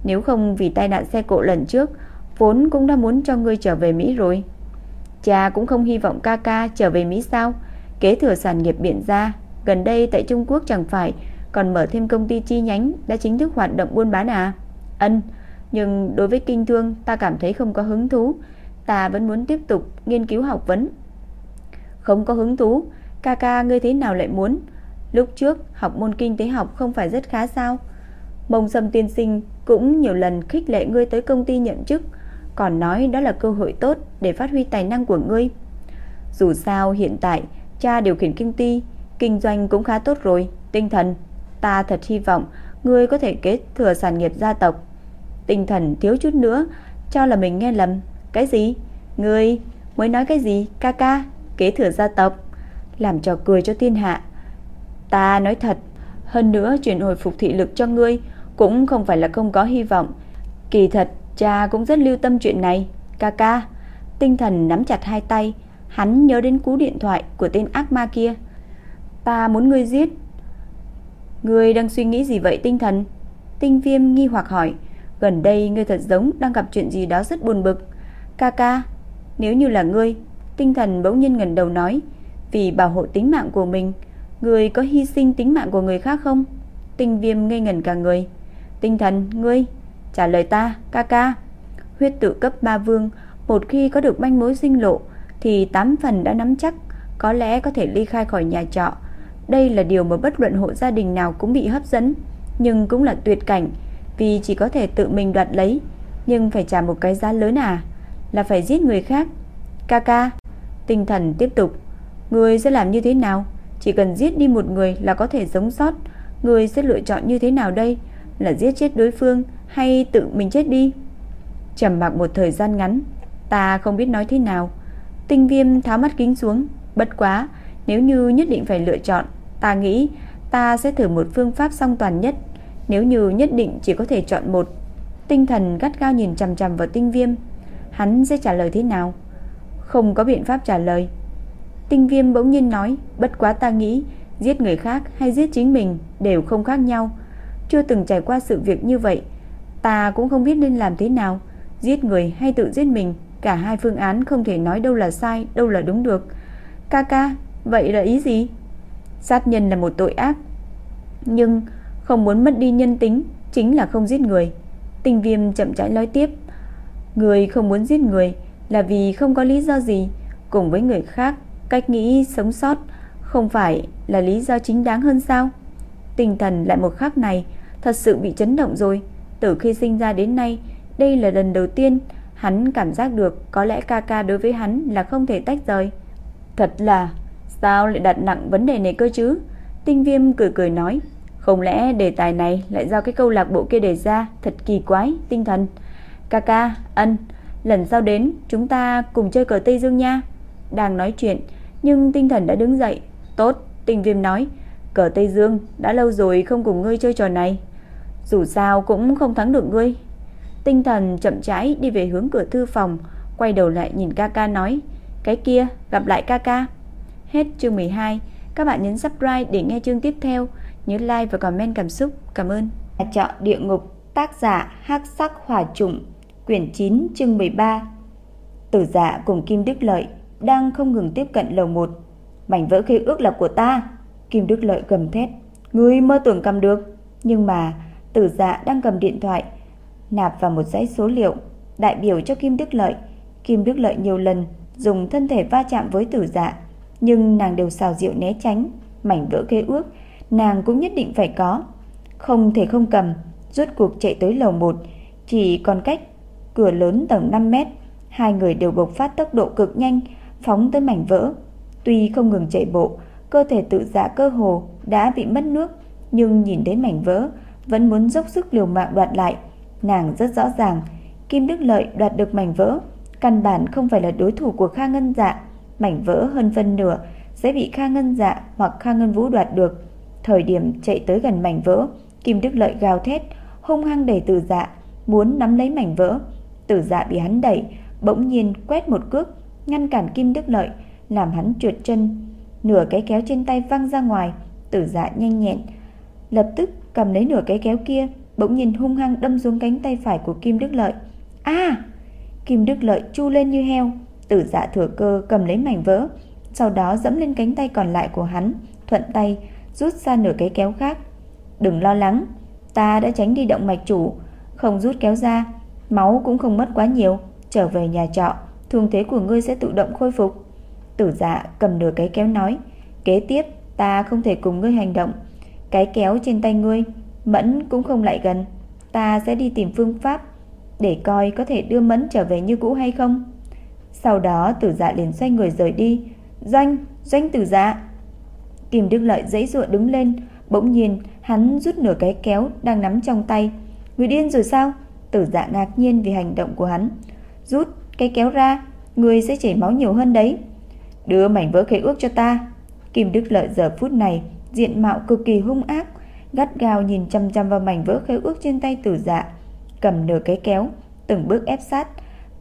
Nếu không vì tai nạn xe cộ lần trước, vốn cũng đã muốn cho ngươi trở về Mỹ rồi. Cha cũng không hy vọng ca ca trở về Mỹ sao? Kế thừa sản nghiệp biển ra, gần đây tại Trung Quốc chẳng phải còn mở thêm công ty chi nhánh đã chính thức hoạt động buôn bán à? Ân, nhưng đối với kinh thương ta cảm thấy không có hứng thú, ta vẫn muốn tiếp tục nghiên cứu học vấn. Không có hứng thú, ca ca ngươi thế nào lại muốn? Lúc trước học môn kinh tế học không phải rất khá sao? Mông Sâm tiên sinh cũng nhiều lần khích lệ ngươi tới công ty nhận chức, còn nói đó là cơ hội tốt để phát huy tài năng của ngươi. Dù sao hiện tại cha điều khiển kinh ty, kinh doanh cũng khá tốt rồi, tinh thần, ta thật hy vọng ngươi có thể kế thừa sản nghiệp gia tộc. Tinh thần thiếu chút nữa cho là mình nghe lầm, cái gì? Ngươi mới nói cái gì? Ca ca, kế thừa gia tộc, làm trò cười cho thiên hạ. Ta nói thật, hơn nữa chuyển hồi phục thị lực cho ngươi cũng không phải là không có hy vọng. Kỳ thật, cha cũng rất lưu tâm chuyện này. Ca ca, tinh thần nắm chặt hai tay, hắn nhớ đến cú điện thoại của tên ác ma kia. Ta muốn ngươi giết. Ngươi đang suy nghĩ gì vậy tinh thần? Tinh viêm nghi hoặc hỏi. Gần đây ngươi thật giống đang gặp chuyện gì đó rất buồn bực. Ca ca, nếu như là ngươi, tinh thần bỗng nhiên ngẩng đầu nói, vì bảo hộ tính mạng của mình, ngươi có hy sinh tính mạng của người khác không? Tinh viêm ngây ngẩn cả người. Tinh thần, ngươi, trả lời ta, ca ca. Huyết tự cấp ba vương, một khi có được manh mối sinh lộ, thì tám phần đã nắm chắc, có lẽ có thể ly khai khỏi nhà trọ. Đây là điều mà bất luận hộ gia đình nào cũng bị hấp dẫn, nhưng cũng là tuyệt cảnh, vì chỉ có thể tự mình đoạt lấy, nhưng phải trả một cái giá lớn à, là phải giết người khác. Ca ca, tinh thần tiếp tục, người sẽ làm như thế nào? Chỉ cần giết đi một người là có thể sống sót, người sẽ lựa chọn như thế nào đây? Là giết chết đối phương hay tự mình chết đi? Trầm mặc một thời gian ngắn, ta không biết nói thế nào. Tinh Viêm tháo mắt kính xuống, bất quá, nếu như nhất định phải lựa chọn, ta nghĩ ta sẽ thử một phương pháp song toàn nhất. Nếu như nhất định chỉ có thể chọn một, tinh thần gắt gao nhìn chằm chằm vào Tinh Viêm, hắn sẽ trả lời thế nào? Không có biện pháp trả lời. Tinh Viêm bỗng nhiên nói, bất quá ta nghĩ giết người khác hay giết chính mình đều không khác nhau. Chưa từng trải qua sự việc như vậy, ta cũng không biết nên làm thế nào, giết người hay tự giết mình, cả hai phương án không thể nói đâu là sai, đâu là đúng được. Ca ca, vậy là ý gì? Sát nhân là một tội ác, nhưng không muốn mất đi nhân tính chính là không giết người. Tinh Viêm chậm rãi nói tiếp, người không muốn giết người là vì không có lý do gì, cùng với người khác cách nghĩ sống sót không phải là lý do chính đáng hơn sao? Tinh thần lại một khắc này thật sự bị chấn động rồi. Từ khi sinh ra đến nay, đây là lần đầu tiên hắn cảm giác được có lẽ ca ca đối với hắn là không thể tách rời. Thật là, sao lại đặt nặng vấn đề này cơ chứ? Tinh viêm cười cười nói, không lẽ đề tài này lại do cái câu lạc bộ kia đề ra, thật kỳ quái, tinh thần. Ca ca, ân, lần sau đến chúng ta cùng chơi cờ Tây Dương nha. Đang nói chuyện, nhưng tinh thần đã đứng dậy. Tốt, tinh viêm nói, cờ Tây Dương đã lâu rồi không cùng ngươi chơi trò này. Dù sao cũng không thắng được ngươi. Tinh thần chậm rãi đi về hướng cửa thư phòng, quay đầu lại nhìn ca ca nói, cái kia, gặp lại ca ca. Hết chương 12, các bạn nhấn subscribe để nghe chương tiếp theo, nhớ like và comment cảm xúc. Cảm ơn. Nhà trọ địa ngục, tác giả Hắc Sắc Hỏa trụng quyển 9 chương 13. Tử dạ cùng Kim Đức Lợi đang không ngừng tiếp cận lầu một. Mảnh vỡ khế ước là của ta. Kim Đức Lợi gầm thét. Ngươi mơ tưởng cầm được. Nhưng mà tử dạ đang cầm điện thoại nạp vào một dãy số liệu đại biểu cho Kim Đức Lợi. Kim Đức Lợi nhiều lần dùng thân thể va chạm với tử dạ, nhưng nàng đều xào rượu né tránh, mảnh vỡ khế ước, nàng cũng nhất định phải có. Không thể không cầm, rốt cuộc chạy tới lầu 1, chỉ còn cách cửa lớn tầng 5 mét, hai người đều bộc phát tốc độ cực nhanh, phóng tới mảnh vỡ. Tuy không ngừng chạy bộ, cơ thể tự dạ cơ hồ đã bị mất nước, nhưng nhìn thấy mảnh vỡ, vẫn muốn dốc sức liều mạng đoạt lại. Nàng rất rõ ràng, Kim Đức Lợi đoạt được mảnh vỡ, căn bản không phải là đối thủ của Kha Ngân Dạ, mảnh vỡ hơn phân nửa sẽ bị Kha Ngân Dạ hoặc Kha Ngân Vũ đoạt được. Thời điểm chạy tới gần mảnh vỡ, Kim Đức Lợi gào thét, hung hăng đẩy Từ Dạ, muốn nắm lấy mảnh vỡ. Từ Dạ bị hắn đẩy, bỗng nhiên quét một cước, ngăn cản Kim Đức Lợi, làm hắn trượt chân. Nửa cái kéo trên tay văng ra ngoài, Tử Dạ nhanh nhẹn, lập tức cầm lấy nửa cái kéo kia, bỗng nhìn hung hăng đâm xuống cánh tay phải của Kim Đức Lợi. A! Kim Đức Lợi chu lên như heo, Tử Dạ thừa cơ cầm lấy mảnh vỡ, sau đó dẫm lên cánh tay còn lại của hắn, thuận tay rút ra nửa cái kéo khác. "Đừng lo lắng, ta đã tránh đi động mạch chủ, không rút kéo ra, máu cũng không mất quá nhiều, trở về nhà trọ, thương thế của ngươi sẽ tự động khôi phục." Tử Dạ cầm nửa cái kéo nói, "Kế tiếp ta không thể cùng ngươi hành động, cái kéo trên tay ngươi, Mẫn cũng không lại gần, ta sẽ đi tìm phương pháp để coi có thể đưa Mẫn trở về như cũ hay không." Sau đó Tử Dạ liền xoay người rời đi. "Doanh, Doanh Tử Dạ." Kim Đức Lợi dãy dụa đứng lên, bỗng nhiên hắn rút nửa cái kéo đang nắm trong tay. "Người điên rồi sao?" Tử Dạ ngạc nhiên vì hành động của hắn. "Rút cái kéo ra, người sẽ chảy máu nhiều hơn đấy." "Đưa mảnh vỡ khế ước cho ta." Kim Đức Lợi giờ phút này diện mạo cực kỳ hung ác, gắt gao nhìn chăm chăm vào mảnh vỡ khế ước trên tay Tử Dạ, cầm nửa cái kéo, từng bước ép sát.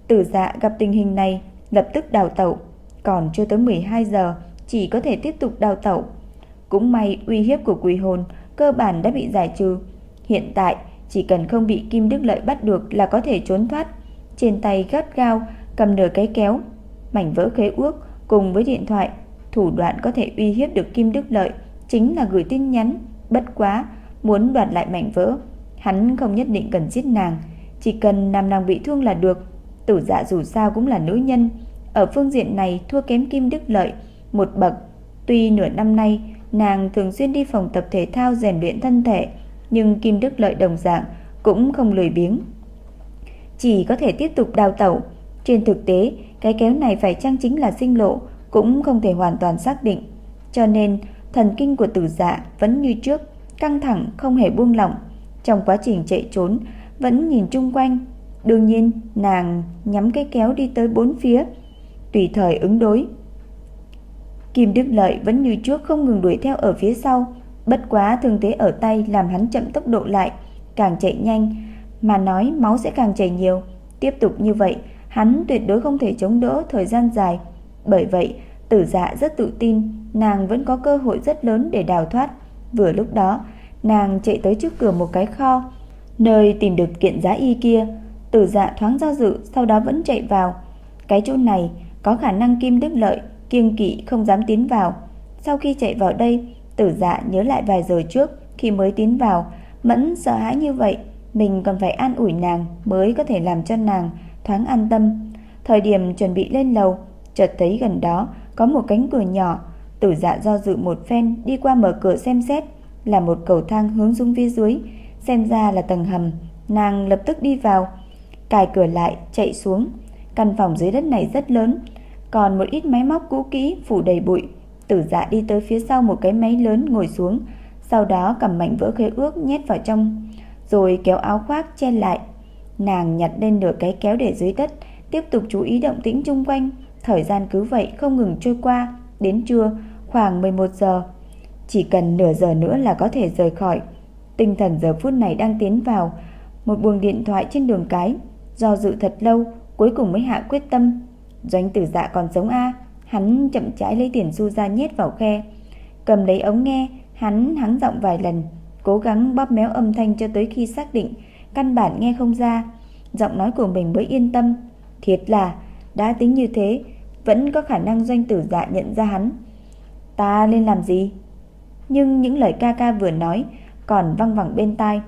Tử Dạ gặp tình hình này, lập tức đào tẩu, còn chưa tới 12 giờ, chỉ có thể tiếp tục đào tẩu. Cũng may uy hiếp của quỷ hồn cơ bản đã bị giải trừ. Hiện tại, chỉ cần không bị Kim Đức Lợi bắt được là có thể trốn thoát. Trên tay gắt gao cầm nửa cái kéo, mảnh vỡ khế ước cùng với điện thoại, thủ đoạn có thể uy hiếp được Kim Đức Lợi chính là gửi tin nhắn, bất quá muốn đoạt lại mảnh vỡ. Hắn không nhất định cần giết nàng, chỉ cần làm nàng bị thương là được. Tử Dạ dù sao cũng là nữ nhân, ở phương diện này thua kém Kim Đức Lợi một bậc. Tuy nửa năm nay nàng thường xuyên đi phòng tập thể thao rèn luyện thân thể, nhưng Kim Đức Lợi đồng dạng cũng không lười biếng. Chỉ có thể tiếp tục đào tẩu. Trên thực tế, cái kéo này phải chăng chính là sinh lộ cũng không thể hoàn toàn xác định. Cho nên, thần kinh của tử dạ vẫn như trước, căng thẳng không hề buông lỏng. Trong quá trình chạy trốn, vẫn nhìn chung quanh. Đương nhiên, nàng nhắm cái kéo đi tới bốn phía, tùy thời ứng đối. Kim Đức Lợi vẫn như trước không ngừng đuổi theo ở phía sau, bất quá thương thế ở tay làm hắn chậm tốc độ lại, càng chạy nhanh, mà nói máu sẽ càng chảy nhiều. Tiếp tục như vậy, hắn tuyệt đối không thể chống đỡ thời gian dài. Bởi vậy, tử dạ rất tự tin, nàng vẫn có cơ hội rất lớn để đào thoát. Vừa lúc đó, nàng chạy tới trước cửa một cái kho, nơi tìm được kiện giá y kia. Tử dạ thoáng do dự, sau đó vẫn chạy vào. Cái chỗ này có khả năng Kim Đức Lợi kiêng kỵ không dám tiến vào. Sau khi chạy vào đây, tử dạ nhớ lại vài giờ trước khi mới tiến vào, mẫn sợ hãi như vậy, mình còn phải an ủi nàng mới có thể làm cho nàng thoáng an tâm. Thời điểm chuẩn bị lên lầu, chợt thấy gần đó có một cánh cửa nhỏ, tử dạ do dự một phen đi qua mở cửa xem xét, là một cầu thang hướng xuống phía dưới, xem ra là tầng hầm, nàng lập tức đi vào, cài cửa lại, chạy xuống. Căn phòng dưới đất này rất lớn, còn một ít máy móc cũ kỹ phủ đầy bụi. Tử dạ đi tới phía sau một cái máy lớn ngồi xuống, sau đó cầm mảnh vỡ khế ước nhét vào trong, rồi kéo áo khoác che lại. Nàng nhặt lên nửa cái kéo để dưới đất, tiếp tục chú ý động tĩnh chung quanh. Thời gian cứ vậy không ngừng trôi qua, đến trưa khoảng 11 giờ. Chỉ cần nửa giờ nữa là có thể rời khỏi. Tinh thần giờ phút này đang tiến vào. Một buồng điện thoại trên đường cái, do dự thật lâu, cuối cùng mới hạ quyết tâm. Doanh tử dạ còn sống a Hắn chậm rãi lấy tiền xu ra nhét vào khe. Cầm lấy ống nghe Hắn hắng giọng vài lần Cố gắng bóp méo âm thanh cho tới khi xác định Căn bản nghe không ra. Giọng nói của mình mới yên tâm. Thiệt là đã tính như thế, vẫn có khả năng doanh tử dạ nhận ra hắn. Ta nên làm gì? Nhưng những lời ca ca vừa nói còn văng vẳng bên tai,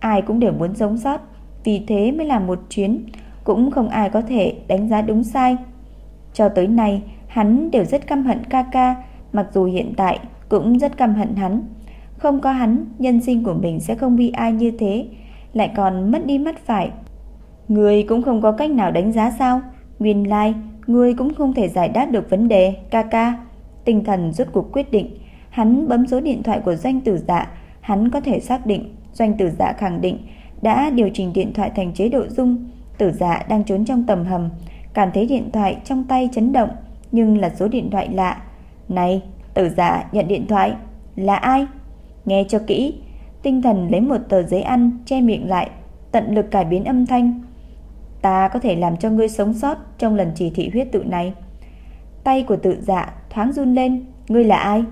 ai cũng đều muốn sống sót, vì thế mới làm một chuyến, cũng không ai có thể đánh giá đúng sai. Cho tới nay, hắn đều rất căm hận ca ca, mặc dù hiện tại cũng rất căm hận hắn. Không có hắn, nhân sinh của mình sẽ không bi ai như thế, lại còn mất đi mắt phải. Người cũng không có cách nào đánh giá sao? Nguyên lai, like, người cũng không thể giải đáp được vấn đề, ca ca. Tinh thần rốt cuộc quyết định, hắn bấm số điện thoại của doanh tử dạ, hắn có thể xác định, doanh tử dạ khẳng định đã điều chỉnh điện thoại thành chế độ rung, tử dạ đang trốn trong tầm hầm, cảm thấy điện thoại trong tay chấn động, nhưng là số điện thoại lạ. Này, tử dạ nhận điện thoại, là ai? Nghe cho kỹ, tinh thần lấy một tờ giấy ăn che miệng lại, tận lực cải biến âm thanh. Ta có thể làm cho ngươi sống sót trong lần chỉ thị huyết tự này. Tay của tự dạ thoáng run lên, ngươi là ai?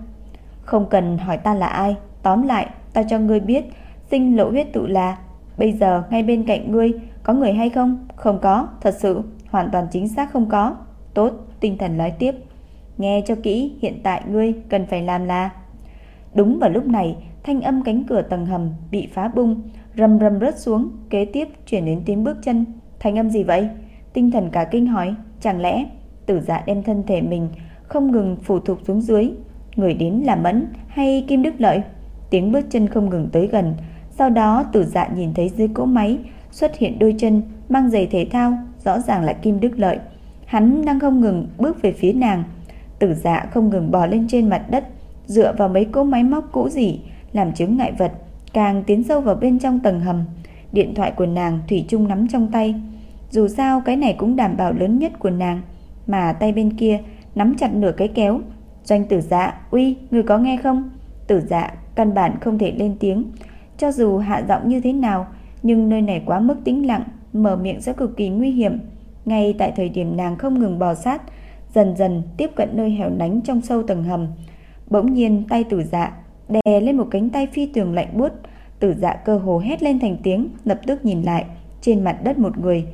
Không cần hỏi ta là ai, tóm lại, ta cho ngươi biết, sinh lộ huyết tự là Bây giờ ngay bên cạnh ngươi có người hay không? Không có, thật sự, hoàn toàn chính xác không có. Tốt, tinh thần nói tiếp. Nghe cho kỹ, hiện tại ngươi cần phải làm là Đúng vào lúc này, thanh âm cánh cửa tầng hầm bị phá bung, rầm rầm rớt xuống, kế tiếp chuyển đến tiếng bước chân. Thanh âm gì vậy? Tinh thần cả kinh hỏi, chẳng lẽ tử dạ đem thân thể mình không ngừng phụ thuộc xuống dưới, người đến là Mẫn hay Kim Đức Lợi? Tiếng bước chân không ngừng tới gần, sau đó tử dạ nhìn thấy dưới cỗ máy xuất hiện đôi chân mang giày thể thao, rõ ràng là Kim Đức Lợi. Hắn đang không ngừng bước về phía nàng. Tử dạ không ngừng bò lên trên mặt đất, dựa vào mấy cỗ máy móc cũ gì làm chứng ngại vật, càng tiến sâu vào bên trong tầng hầm. Điện thoại của nàng Thủy chung nắm trong tay. Dù sao cái này cũng đảm bảo lớn nhất của nàng, mà tay bên kia nắm chặt nửa cái kéo. Doanh tử dạ, uy, người có nghe không? Tử dạ căn bản không thể lên tiếng. Cho dù hạ giọng như thế nào, nhưng nơi này quá mức tĩnh lặng, mở miệng sẽ cực kỳ nguy hiểm. Ngay tại thời điểm nàng không ngừng bò sát, dần dần tiếp cận nơi hẻo lánh trong sâu tầng hầm. Bỗng nhiên tay tử dạ đè lên một cánh tay phi tường lạnh buốt, tử dạ cơ hồ hét lên thành tiếng, lập tức nhìn lại, trên mặt đất một người.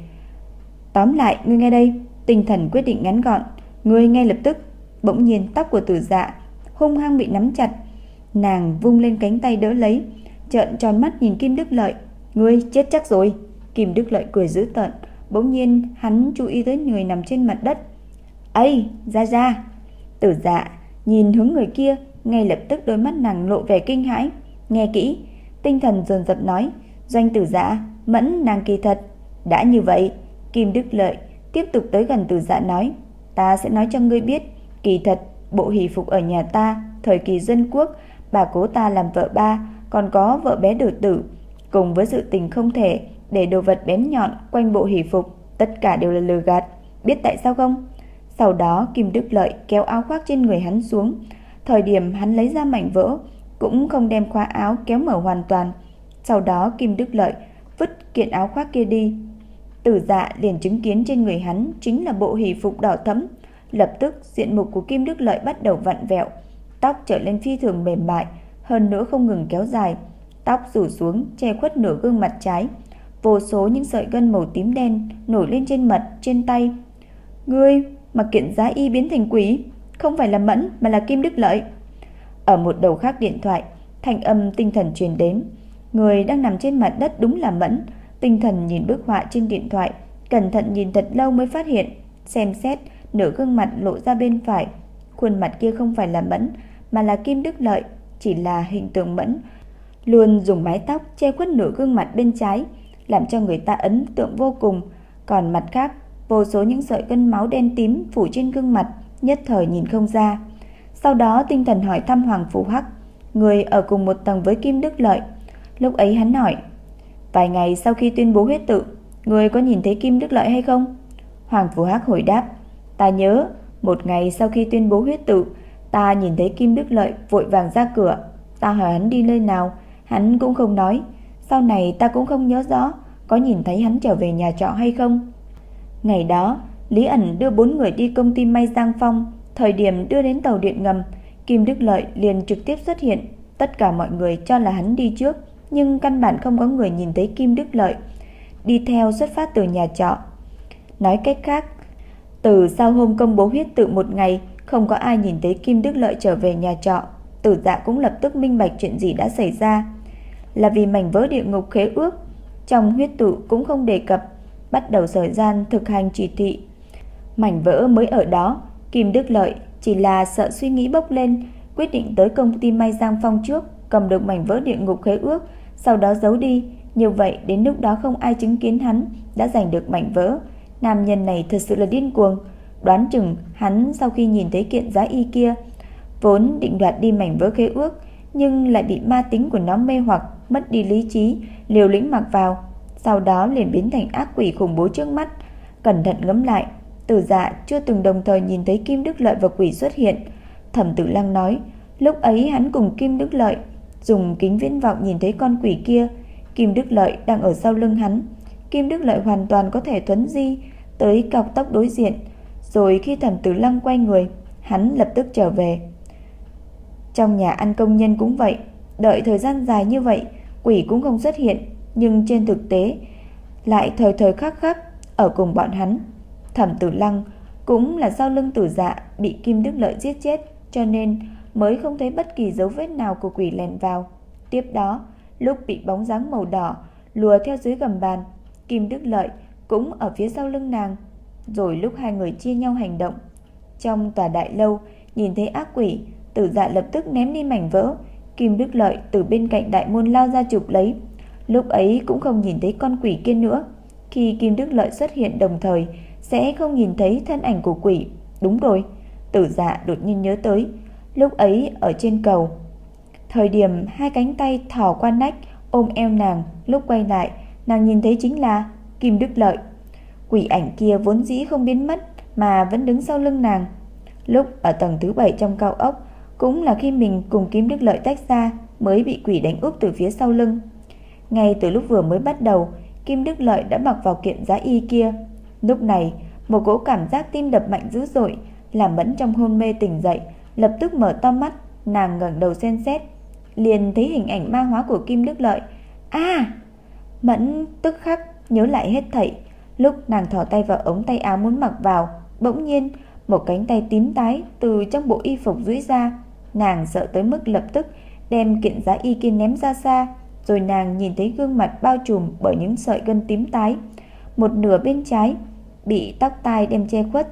Tóm lại, ngươi nghe đây, tinh thần quyết định ngắn gọn, ngươi ngay lập tức. Bỗng nhiên tóc của tử dạ hung hăng bị nắm chặt, nàng vung lên cánh tay đỡ lấy, trợn tròn mắt nhìn Kim Đức Lợi, "Ngươi chết chắc rồi." Kim Đức Lợi cười dữ tợn, bỗng nhiên hắn chú ý tới người nằm trên mặt đất. "Ây, ra ra." Tử Dạ nhìn hướng người kia, ngay lập tức đôi mắt nàng lộ vẻ kinh hãi. Nghe kỹ, tinh thần dồn dập nói, "Doanh Tử Dạ, mẫn nàng kỳ thật." Đã như vậy, Kim Đức Lợi tiếp tục tới gần Tử Dạ nói, "Ta sẽ nói cho ngươi biết, kỳ thật bộ hỷ phục ở nhà ta, thời kỳ dân quốc, bà cố ta làm vợ ba, còn có vợ bé đồ tử, cùng với sự tình không thể để đồ vật bén nhọn quanh bộ hỷ phục, tất cả đều là lừa gạt, biết tại sao không? Sau đó Kim Đức Lợi kéo áo khoác trên người hắn xuống, thời điểm hắn lấy ra mảnh vỡ, cũng không đem khóa áo kéo mở hoàn toàn. Sau đó Kim Đức Lợi vứt kiện áo khoác kia đi. Tử dạ liền chứng kiến trên người hắn chính là bộ hỷ phục đỏ thẫm, lập tức diện mục của Kim Đức Lợi bắt đầu vặn vẹo, tóc trở lên phi thường mềm mại, hơn nữa không ngừng kéo dài, tóc rủ xuống che khuất nửa gương mặt trái, vô số những sợi gân màu tím đen nổi lên trên mặt, trên tay. Ngươi, mặc kiện giá y biến thành quỷ, không phải là Mẫn mà là Kim Đức Lợi. Ở một đầu khác điện thoại, thanh âm tinh thần truyền đến, người đang nằm trên mặt đất đúng là Mẫn, tinh thần nhìn bức họa trên điện thoại, cẩn thận nhìn thật lâu mới phát hiện, xem xét nửa gương mặt lộ ra bên phải, khuôn mặt kia không phải là Mẫn mà là Kim Đức Lợi chỉ là hình tượng mẫn, luôn dùng mái tóc che khuất nửa gương mặt bên trái, làm cho người ta ấn tượng vô cùng. Còn mặt khác, vô số những sợi gân máu đen tím phủ trên gương mặt, nhất thời nhìn không ra. Sau đó tinh thần hỏi thăm Hoàng Phủ Hắc, người ở cùng một tầng với Kim Đức Lợi. Lúc ấy hắn hỏi, vài ngày sau khi tuyên bố huyết tự, người có nhìn thấy Kim Đức Lợi hay không? Hoàng Phủ Hắc hồi đáp, ta nhớ, một ngày sau khi tuyên bố huyết tự, Ta nhìn thấy Kim Đức Lợi vội vàng ra cửa, ta hỏi hắn đi nơi nào, hắn cũng không nói. Sau này ta cũng không nhớ rõ có nhìn thấy hắn trở về nhà trọ hay không. Ngày đó, Lý ẩn đưa bốn người đi công ty may Giang Phong, thời điểm đưa đến tàu điện ngầm, Kim Đức Lợi liền trực tiếp xuất hiện. Tất cả mọi người cho là hắn đi trước, nhưng căn bản không có người nhìn thấy Kim Đức Lợi đi theo xuất phát từ nhà trọ. Nói cách khác, Từ sau hôm công bố huyết tự một ngày, không có ai nhìn thấy Kim Đức Lợi trở về nhà trọ. Tử dạ cũng lập tức minh bạch chuyện gì đã xảy ra. Là vì mảnh vỡ địa ngục khế ước, trong huyết tự cũng không đề cập, bắt đầu thời gian thực hành chỉ thị. Mảnh vỡ mới ở đó, Kim Đức Lợi chỉ là sợ suy nghĩ bốc lên, quyết định tới công ty May Giang Phong trước, cầm được mảnh vỡ địa ngục khế ước, sau đó giấu đi. Như vậy đến lúc đó không ai chứng kiến hắn đã giành được mảnh vỡ. Nam nhân này thật sự là điên cuồng. Đoán chừng hắn sau khi nhìn thấy kiện giá y kia, vốn định đoạt đi mảnh vỡ khế ước, nhưng lại bị ma tính của nó mê hoặc, mất đi lý trí, liều lĩnh mặc vào. Sau đó liền biến thành ác quỷ khủng bố trước mắt. Cẩn thận ngẫm lại, Tử dạ chưa từng đồng thời nhìn thấy Kim Đức Lợi và quỷ xuất hiện. Thẩm Tử Lăng nói, lúc ấy hắn cùng Kim Đức Lợi dùng kính viễn vọng nhìn thấy con quỷ kia, Kim Đức Lợi đang ở sau lưng hắn. Kim Đức Lợi hoàn toàn có thể thuấn di tới cọc tóc đối diện, rồi khi Thẩm Tử Lăng quay người, hắn lập tức trở về. Trong nhà ăn công nhân cũng vậy, đợi thời gian dài như vậy, quỷ cũng không xuất hiện, nhưng trên thực tế lại thời thời khắc khắc ở cùng bọn hắn. Thẩm Tử Lăng cũng là sau lưng tử dạ bị Kim Đức Lợi giết chết, cho nên mới không thấy bất kỳ dấu vết nào của quỷ lèn vào. Tiếp đó, lúc bị bóng dáng màu đỏ lùa theo dưới gầm bàn, Kim Đức Lợi cũng ở phía sau lưng nàng. Rồi lúc hai người chia nhau hành động, trong tòa đại lâu nhìn thấy ác quỷ, Tử Dạ lập tức ném đi mảnh vỡ, Kim Đức Lợi từ bên cạnh đại môn lao ra chụp lấy. Lúc ấy cũng không nhìn thấy con quỷ kia nữa. Khi Kim Đức Lợi xuất hiện đồng thời, sẽ không nhìn thấy thân ảnh của quỷ. Đúng rồi, tử dạ đột nhiên nhớ tới, lúc ấy ở trên cầu. Thời điểm hai cánh tay thỏ qua nách ôm eo nàng, lúc quay lại, nàng nhìn thấy chính là Kim Đức Lợi. Quỷ ảnh kia vốn dĩ không biến mất mà vẫn đứng sau lưng nàng. Lúc ở tầng thứ bảy trong cao ốc, cũng là khi mình cùng Kim Đức Lợi tách ra mới bị quỷ đánh úp từ phía sau lưng. Ngay từ lúc vừa mới bắt đầu, Kim Đức Lợi đã mặc vào kiện giá y kia. Lúc này, một cỗ cảm giác tim đập mạnh dữ dội, làm Mẫn trong hôn mê tỉnh dậy, lập tức mở to mắt, nàng ngẩng đầu xem xét, liền thấy hình ảnh ma hóa của Kim Đức Lợi. A! Mẫn tức khắc nhớ lại hết thảy, lúc nàng thò tay vào ống tay áo muốn mặc vào, bỗng nhiên một cánh tay tím tái từ trong bộ y phục duỗi ra, nàng sợ tới mức lập tức đem kiện giá y kia ném ra xa, rồi nàng nhìn thấy gương mặt bao trùm bởi những sợi gân tím tái, một nửa bên trái bị tóc tai đem che khuất,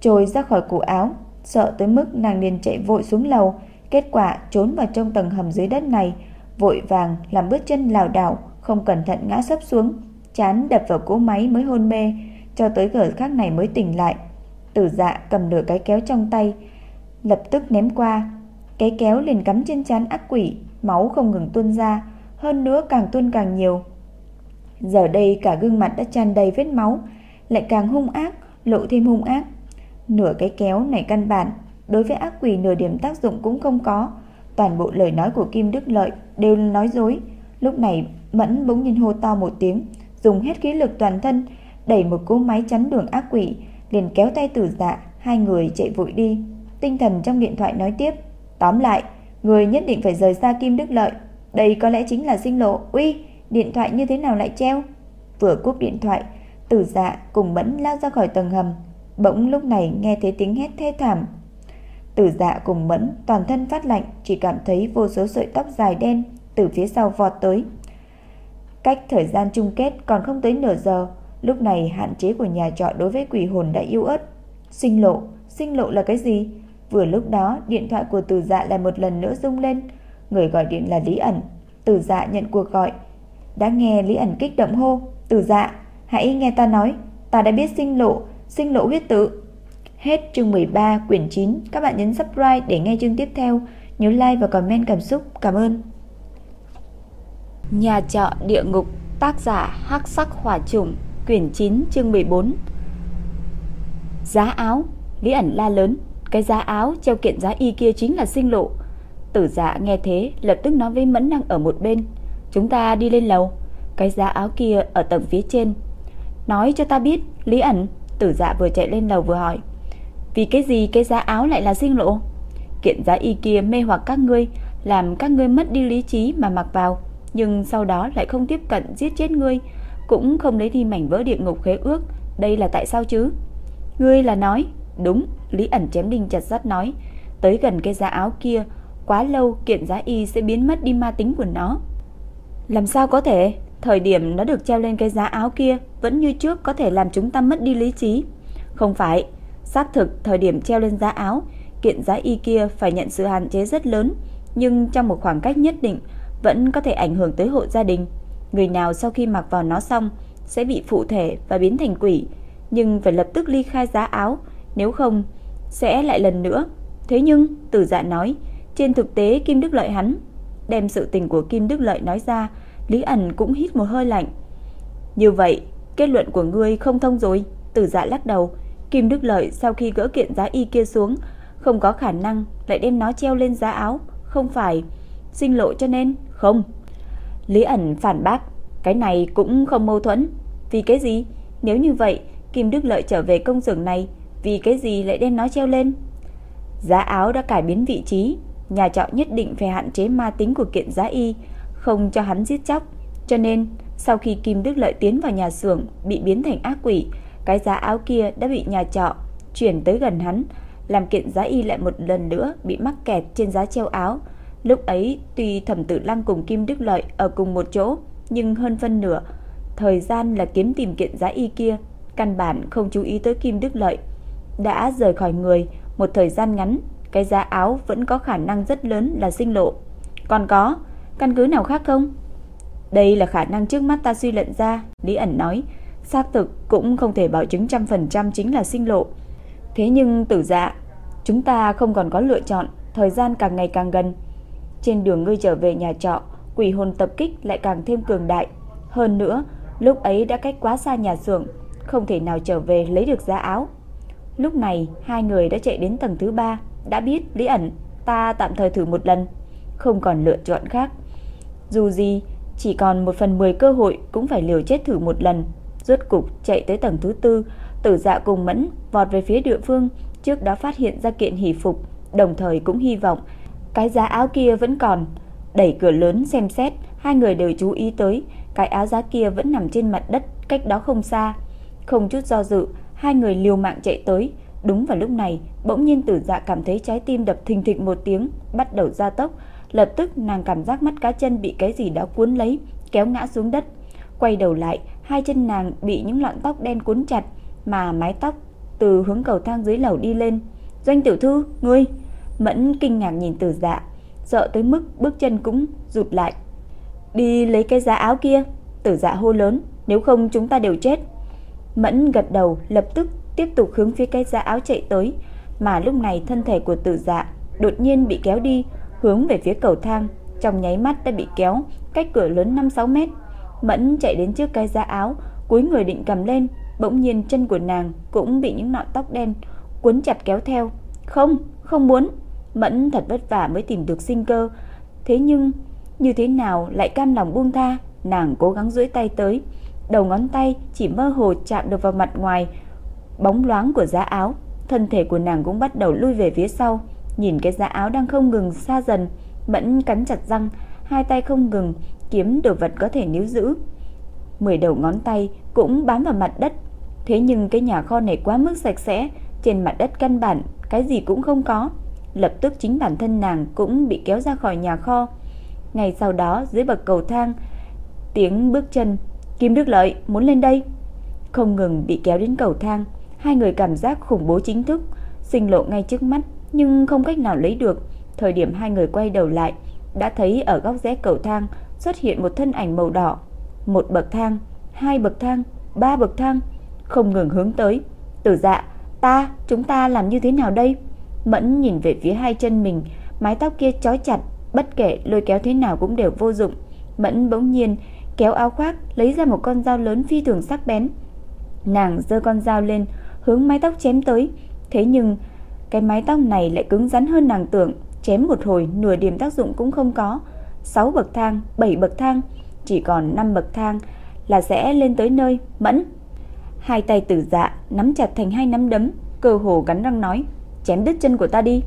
trồi ra khỏi cổ áo, sợ tới mức nàng liền chạy vội xuống lầu, kết quả trốn vào trong tầng hầm dưới đất này, vội vàng làm bước chân lảo đảo, không cẩn thận ngã sấp xuống, chán đập vào cỗ máy mới hôn mê, cho tới giờ khác này mới tỉnh lại. Tử Dạ cầm nửa cái kéo trong tay, lập tức ném qua, cái kéo liền cắm trên trán ác quỷ, máu không ngừng tuôn ra, hơn nữa càng tuôn càng nhiều. Giờ đây cả gương mặt đã tràn đầy vết máu, lại càng hung ác, lộ thêm hung ác. Nửa cái kéo này căn bản, đối với ác quỷ nửa điểm tác dụng cũng không có. Toàn bộ lời nói của Kim Đức Lợi đều nói dối. Lúc này Mẫn bỗng nhiên hô to một tiếng, dùng hết khí lực toàn thân, đẩy một cỗ máy chắn đường ác quỷ, liền kéo tay tử dạ, hai người chạy vội đi. Tinh thần trong điện thoại nói tiếp, tóm lại, người nhất định phải rời xa Kim Đức Lợi. Đây có lẽ chính là sinh lộ. Uy, điện thoại như thế nào lại treo? Vừa cúp điện thoại, Tử dạ cùng Mẫn lao ra khỏi tầng hầm. Bỗng lúc này nghe thấy tiếng hét thê thảm. Tử dạ cùng Mẫn toàn thân phát lạnh, Chỉ cảm thấy vô số sợi tóc dài đen Từ phía sau vọt tới. Cách thời gian chung kết còn không tới nửa giờ, Lúc này hạn chế của nhà trọ đối với quỷ hồn đã yếu ớt. Sinh lộ Sinh lộ là cái gì? Vừa lúc đó, điện thoại của tử dạ lại một lần nữa rung lên. Người gọi điện là Lý ẩn. Tử dạ nhận cuộc gọi. Đã nghe Lý ẩn kích động hô, Tử dạ! Hãy nghe ta nói, ta đã biết sinh lộ, sinh lộ huyết tự. Hết chương 13 quyển 9, các bạn nhấn subscribe để nghe chương tiếp theo, nhớ like và comment cảm xúc. Cảm ơn. Nhà trọ địa ngục, tác giả Hắc Sắc Hỏa Trùng, quyển 9 chương 14. Giá áo, Lý ẩn la lớn, cái giá áo treo kiện giá y kia chính là sinh lộ. Tử Dạ nghe thế, lập tức nói với Mẫn đang ở một bên, chúng ta đi lên lầu. Cái giá áo kia ở tầng phía trên, Nói cho ta biết Lý ẩn Tử dạ vừa chạy lên lầu vừa hỏi Vì cái gì cái giá áo lại là sinh lộ Kiện giá y kia mê hoặc các ngươi Làm các ngươi mất đi lý trí mà mặc vào Nhưng sau đó lại không tiếp cận giết chết ngươi Cũng không lấy đi mảnh vỡ địa ngục khế ước Đây là tại sao chứ Ngươi là nói? Đúng, Lý ẩn chém đinh chặt sắt nói. Tới gần cái giá áo kia, quá lâu kiện giá y sẽ biến mất đi ma tính của nó. Làm sao có thể? Thời điểm nó được treo lên cái giá áo kia vẫn như trước có thể làm chúng ta mất đi lý trí. Không phải, xác thực thời điểm treo lên giá áo, kiện giá y kia phải nhận sự hạn chế rất lớn, nhưng trong một khoảng cách nhất định vẫn có thể ảnh hưởng tới hộ gia đình. Người nào sau khi mặc vào nó xong sẽ bị phụ thể và biến thành quỷ, nhưng phải lập tức ly khai giá áo, nếu không sẽ lại lần nữa. Thế nhưng, Tử Dạ nói, trên thực tế Kim Đức Lợi hắn đem sự tình của Kim Đức Lợi nói ra, Lý ẩn cũng hít một hơi lạnh. Như vậy, kết luận của ngươi không thông rồi. Tử dạ lắc đầu. Kim Đức Lợi sau khi gỡ kiện giá y kia xuống, không có khả năng lại đem nó treo lên giá áo. Không phải, sinh lộ cho nên, không. Lý ẩn phản bác, cái này cũng không mâu thuẫn. Vì cái gì? Nếu như vậy, Kim Đức Lợi trở về công xưởng này, vì cái gì lại đem nó treo lên? Giá áo đã cải biến vị trí, nhà trọ nhất định phải hạn chế ma tính của kiện giá y, không cho hắn giết chóc. Cho nên, sau khi Kim Đức Lợi tiến vào nhà xưởng bị biến thành ác quỷ, cái giá áo kia đã bị nhà trọ chuyển tới gần hắn, làm kiện giá y lại một lần nữa bị mắc kẹt trên giá treo áo. Lúc ấy, tuy Thẩm Tử Lăng cùng Kim Đức Lợi ở cùng một chỗ, nhưng hơn phân nửa thời gian là kiếm tìm kiện giá y kia, căn bản không chú ý tới Kim Đức Lợi. Đã rời khỏi người một thời gian ngắn, cái giá áo vẫn có khả năng rất lớn là sinh lộ. Còn có, căn cứ nào khác không? Đây là khả năng trước mắt ta suy luận ra, Lý ẩn nói, xác thực cũng không thể bảo chứng trăm phần trăm chính là sinh lộ. Thế nhưng tử dạ, chúng ta không còn có lựa chọn, thời gian càng ngày càng gần. Trên đường ngươi trở về nhà trọ, quỷ hồn tập kích lại càng thêm cường đại. Hơn nữa, lúc ấy đã cách quá xa nhà xưởng, không thể nào trở về lấy được giá áo. Lúc này, hai người đã chạy đến tầng thứ ba, đã biết Lý ẩn, ta tạm thời thử một lần, không còn lựa chọn khác. Dù gì, chỉ còn một phần mười cơ hội cũng phải liều chết thử một lần. Rốt cục chạy tới tầng thứ tư, tử dạ cùng mẫn vọt về phía địa phương, trước đó phát hiện ra kiện hỷ phục, đồng thời cũng hy vọng cái giá áo kia vẫn còn. Đẩy cửa lớn xem xét, hai người đều chú ý tới, cái áo giá kia vẫn nằm trên mặt đất, cách đó không xa. Không chút do dự, hai người liều mạng chạy tới. Đúng vào lúc này, bỗng nhiên tử dạ cảm thấy trái tim đập thình thịch một tiếng, bắt đầu gia tốc, Lập tức nàng cảm giác mắt cá chân bị cái gì đó cuốn lấy, kéo ngã xuống đất. Quay đầu lại, hai chân nàng bị những lọn tóc đen cuốn chặt, mà mái tóc từ hướng cầu thang dưới lầu đi lên. "Doanh tiểu thư, ngươi?" Mẫn kinh ngạc nhìn Từ Dạ, sợ tới mức bước chân cũng rụt lại. "Đi lấy cái giá áo kia." Tử Dạ hô lớn, "Nếu không chúng ta đều chết." Mẫn gật đầu, lập tức tiếp tục hướng phía cái giá áo chạy tới, mà lúc này thân thể của Tử Dạ đột nhiên bị kéo đi, hướng về phía cầu thang, trong nháy mắt đã bị kéo cách cửa lớn 5-6 mét. Mẫn chạy đến trước cái giá áo, cúi người định cầm lên, bỗng nhiên chân của nàng cũng bị những nọn tóc đen cuốn chặt kéo theo. "Không, không muốn." Mẫn thật vất vả mới tìm được sinh cơ, thế nhưng như thế nào lại cam lòng buông tha, nàng cố gắng duỗi tay tới, đầu ngón tay chỉ mơ hồ chạm được vào mặt ngoài bóng loáng của giá áo, thân thể của nàng cũng bắt đầu lui về phía sau. Nhìn cái giá áo đang không ngừng xa dần, Mẫn cắn chặt răng, hai tay không ngừng kiếm đồ vật có thể níu giữ. Mười đầu ngón tay cũng bám vào mặt đất, thế nhưng cái nhà kho này quá mức sạch sẽ, trên mặt đất căn bản cái gì cũng không có. Lập tức chính bản thân nàng cũng bị kéo ra khỏi nhà kho. Ngày sau đó dưới bậc cầu thang, tiếng bước chân, Kim Đức Lợi muốn lên đây. Không ngừng bị kéo đến cầu thang, hai người cảm giác khủng bố chính thức, sinh lộ ngay trước mắt nhưng không cách nào lấy được. Thời điểm hai người quay đầu lại, đã thấy ở góc rẽ cầu thang xuất hiện một thân ảnh màu đỏ. Một bậc thang, hai bậc thang, ba bậc thang, không ngừng hướng tới. Tử dạ, ta, chúng ta làm như thế nào đây? Mẫn nhìn về phía hai chân mình, mái tóc kia trói chặt, bất kể lôi kéo thế nào cũng đều vô dụng. Mẫn bỗng nhiên kéo áo khoác, lấy ra một con dao lớn phi thường sắc bén. Nàng giơ con dao lên, hướng mái tóc chém tới. Thế nhưng cái mái tóc này lại cứng rắn hơn nàng tưởng, chém một hồi nửa điểm tác dụng cũng không có. 6 bậc thang, 7 bậc thang, chỉ còn 5 bậc thang là sẽ lên tới nơi, mẫn. Hai tay tử dạ nắm chặt thành hai nắm đấm, cơ hồ gắn răng nói, chém đứt chân của ta đi.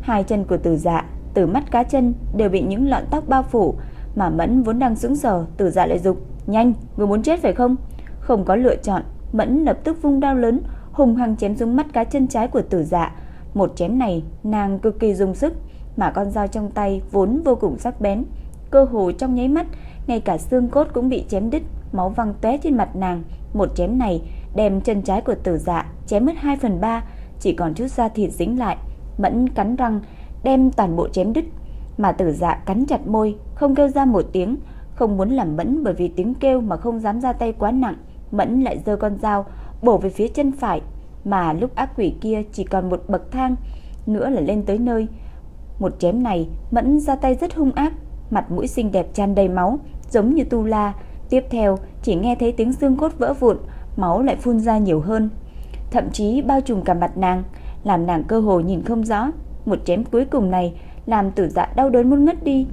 Hai chân của tử dạ, từ mắt cá chân đều bị những lọn tóc bao phủ, mà mẫn vốn đang sững sờ, tử dạ lại dục, nhanh, người muốn chết phải không? Không có lựa chọn, mẫn lập tức vung đao lớn, hùng hăng chém xuống mắt cá chân trái của tử dạ. Một chém này nàng cực kỳ dùng sức, mà con dao trong tay vốn vô cùng sắc bén, cơ hồ trong nháy mắt, ngay cả xương cốt cũng bị chém đứt, máu văng tóe trên mặt nàng. Một chém này đem chân trái của Tử Dạ chém mất 2 phần 3, chỉ còn chút da thịt dính lại. Mẫn cắn răng, đem toàn bộ chém đứt, mà Tử Dạ cắn chặt môi, không kêu ra một tiếng, không muốn làm Mẫn bởi vì tiếng kêu mà không dám ra tay quá nặng. Mẫn lại giơ con dao bổ về phía chân phải, mà lúc ác quỷ kia chỉ còn một bậc thang nữa là lên tới nơi. Một chém này, Mẫn ra tay rất hung ác, mặt mũi xinh đẹp tràn đầy máu, giống như tu la. Tiếp theo, chỉ nghe thấy tiếng xương cốt vỡ vụn, máu lại phun ra nhiều hơn, thậm chí bao trùm cả mặt nàng, làm nàng cơ hồ nhìn không rõ. Một chém cuối cùng này làm Tử Dạ đau đớn muốn ngất đi.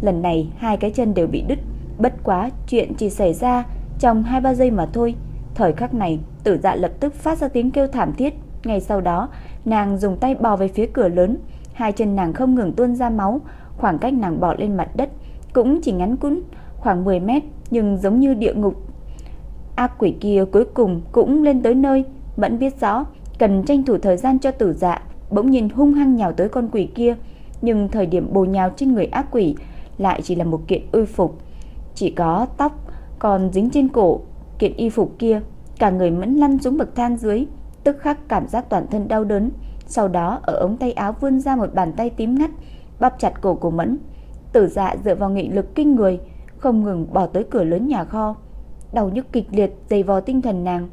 Lần này hai cái chân đều bị đứt, bất quá chuyện chỉ xảy ra trong 2-3 giây mà thôi. Thời khắc này, Tử Dạ lập tức phát ra tiếng kêu thảm thiết, ngay sau đó, nàng dùng tay bò về phía cửa lớn, hai chân nàng không ngừng tuôn ra máu, khoảng cách nàng bò lên mặt đất cũng chỉ ngắn cún khoảng 10 mét, nhưng giống như địa ngục. Ác quỷ kia cuối cùng cũng lên tới nơi, vẫn biết rõ cần tranh thủ thời gian cho tử dạ, bỗng nhìn hung hăng nhào tới con quỷ kia, nhưng thời điểm bồ nhào trên người ác quỷ lại chỉ là một kiện y phục, chỉ có tóc còn dính trên cổ kiện y phục kia, cả người mẫn lăn xuống bậc thang dưới, tức khắc cảm giác toàn thân đau đớn, sau đó ở ống tay áo vươn ra một bàn tay tím ngắt, bóp chặt cổ của Mẫn. Tử Dạ dựa vào nghị lực kinh người, không ngừng bỏ tới cửa lớn nhà kho. Đau nhức kịch liệt dày vò tinh thần nàng,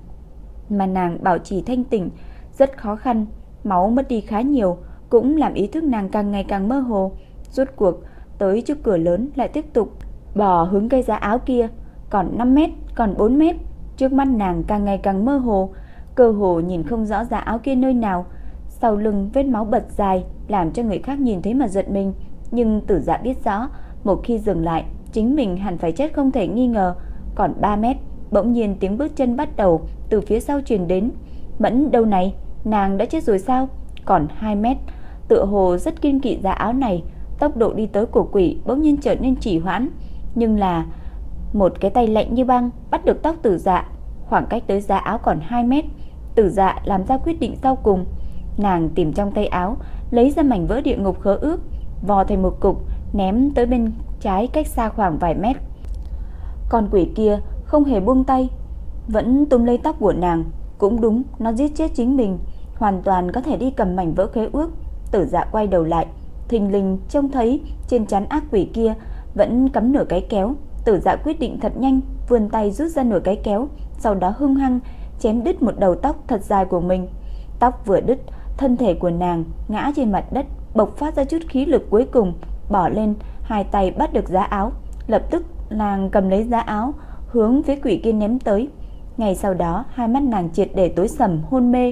mà nàng bảo trì thanh tỉnh rất khó khăn, máu mất đi khá nhiều, cũng làm ý thức nàng càng ngày càng mơ hồ. Rốt cuộc tới trước cửa lớn lại tiếp tục bò hướng cây giá áo kia, còn 5 mét, còn 4 mét, trước mắt nàng càng ngày càng mơ hồ, cơ hồ nhìn không rõ ra áo kia nơi nào. Sau lưng vết máu bật dài, làm cho người khác nhìn thấy mà giật mình, nhưng Tử Dạ biết rõ, một khi dừng lại, chính mình hẳn phải chết không thể nghi ngờ. Còn 3 mét, bỗng nhiên tiếng bước chân bắt đầu từ phía sau truyền đến. Mẫn đâu này, nàng đã chết rồi sao? Còn 2 mét, tựa hồ rất kiên kỵ ra áo này, tốc độ đi tới của quỷ bỗng nhiên trở nên trì hoãn, nhưng là một cái tay lạnh như băng bắt được tóc Tử Dạ, khoảng cách tới giá áo còn 2 mét. Tử Dạ làm ra quyết định sau cùng, nàng tìm trong tay áo, lấy ra mảnh vỡ địa ngục khớ ước, vò thành một cục, ném tới bên trái cách xa khoảng vài mét. Con quỷ kia không hề buông tay, vẫn túm lấy tóc của nàng, cũng đúng, nó giết chết chính mình, hoàn toàn có thể đi cầm mảnh vỡ khế ước. Tử Dạ quay đầu lại, thình lình trông thấy trên chắn ác quỷ kia vẫn cắm nửa cái kéo. Tử Dạ quyết định thật nhanh, vươn tay rút ra nửa cái kéo, sau đó hung hăng chém đứt một đầu tóc thật dài của mình. Tóc vừa đứt, thân thể của nàng ngã trên mặt đất, bộc phát ra chút khí lực cuối cùng, bỏ lên, hai tay bắt được giá áo, lập tức nàng cầm lấy giá áo, hướng phía quỷ kia ném tới. Ngày sau đó, hai mắt nàng triệt để tối sầm hôn mê.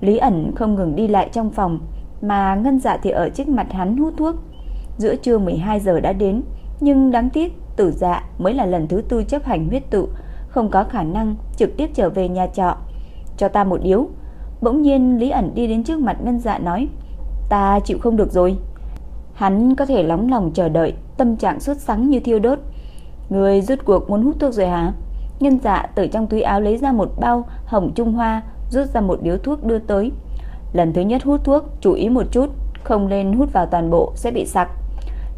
Lý ẩn không ngừng đi lại trong phòng, mà ngân dạ thì ở trước mặt hắn hút thuốc. Giữa trưa 12 giờ đã đến, nhưng đáng tiếc tử dạ mới là lần thứ tư chấp hành huyết tự, không có khả năng trực tiếp trở về nhà trọ. Cho ta một điếu. Bỗng nhiên Lý ẩn đi đến trước mặt ngân dạ nói, ta chịu không được rồi. Hắn có thể lóng lòng chờ đợi, tâm trạng suốt sáng như thiêu đốt. Người rút cuộc muốn hút thuốc rồi hả? Nhân dạ từ trong túi áo lấy ra một bao hồng trung hoa, rút ra một điếu thuốc đưa tới. Lần thứ nhất hút thuốc, chú ý một chút, không nên hút vào toàn bộ sẽ bị sặc.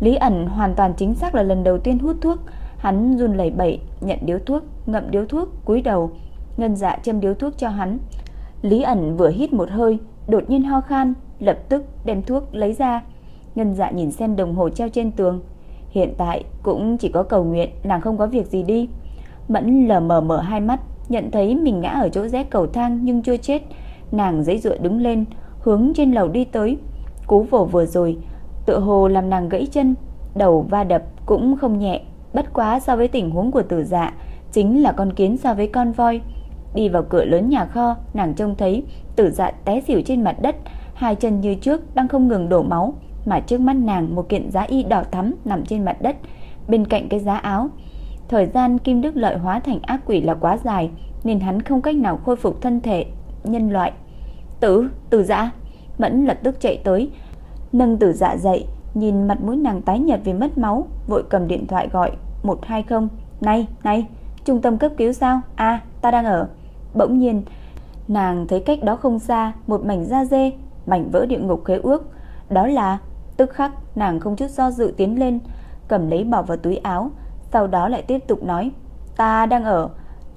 Lý ẩn hoàn toàn chính xác là lần đầu tiên hút thuốc, hắn run lẩy bẩy nhận điếu thuốc, ngậm điếu thuốc, cúi đầu, ngân dạ châm điếu thuốc cho hắn. Lý ẩn vừa hít một hơi, đột nhiên ho khan, lập tức đem thuốc lấy ra. Ngân dạ nhìn xem đồng hồ treo trên tường, hiện tại cũng chỉ có cầu nguyện nàng không có việc gì đi. Mẫn lờ mờ mở hai mắt, nhận thấy mình ngã ở chỗ rẽ cầu thang nhưng chưa chết. Nàng giãy dụa đứng lên, hướng trên lầu đi tới. Cú vồ vừa rồi, tựa hồ làm nàng gãy chân, đầu va đập cũng không nhẹ. Bất quá so với tình huống của tử dạ, chính là con kiến so với con voi. Đi vào cửa lớn nhà kho, nàng trông thấy tử dạ té xỉu trên mặt đất, hai chân như trước đang không ngừng đổ máu, mà trước mắt nàng một kiện giá y đỏ thắm nằm trên mặt đất, bên cạnh cái giá áo. Thời gian Kim Đức Lợi hóa thành ác quỷ là quá dài, nên hắn không cách nào khôi phục thân thể nhân loại. Tử, tử dạ, Mẫn lập tức chạy tới, nâng tử dạ dậy, nhìn mặt mũi nàng tái nhợt vì mất máu, vội cầm điện thoại gọi 120. Này, này, trung tâm cấp cứu sao? À, ta đang ở. Bỗng nhiên, Nàng thấy cách đó không xa Một mảnh da dê Mảnh vỡ địa ngục khế ước Đó là Tức khắc nàng không chút do dự tiến lên Cầm lấy bỏ vào túi áo Sau đó lại tiếp tục nói Ta đang ở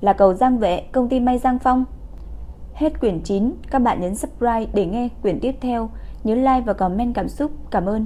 Là cầu Giang Vệ Công ty may Giang Phong Hết quyển 9 Các bạn nhấn subscribe để nghe quyển tiếp theo Nhớ like và comment cảm xúc. Cảm ơn.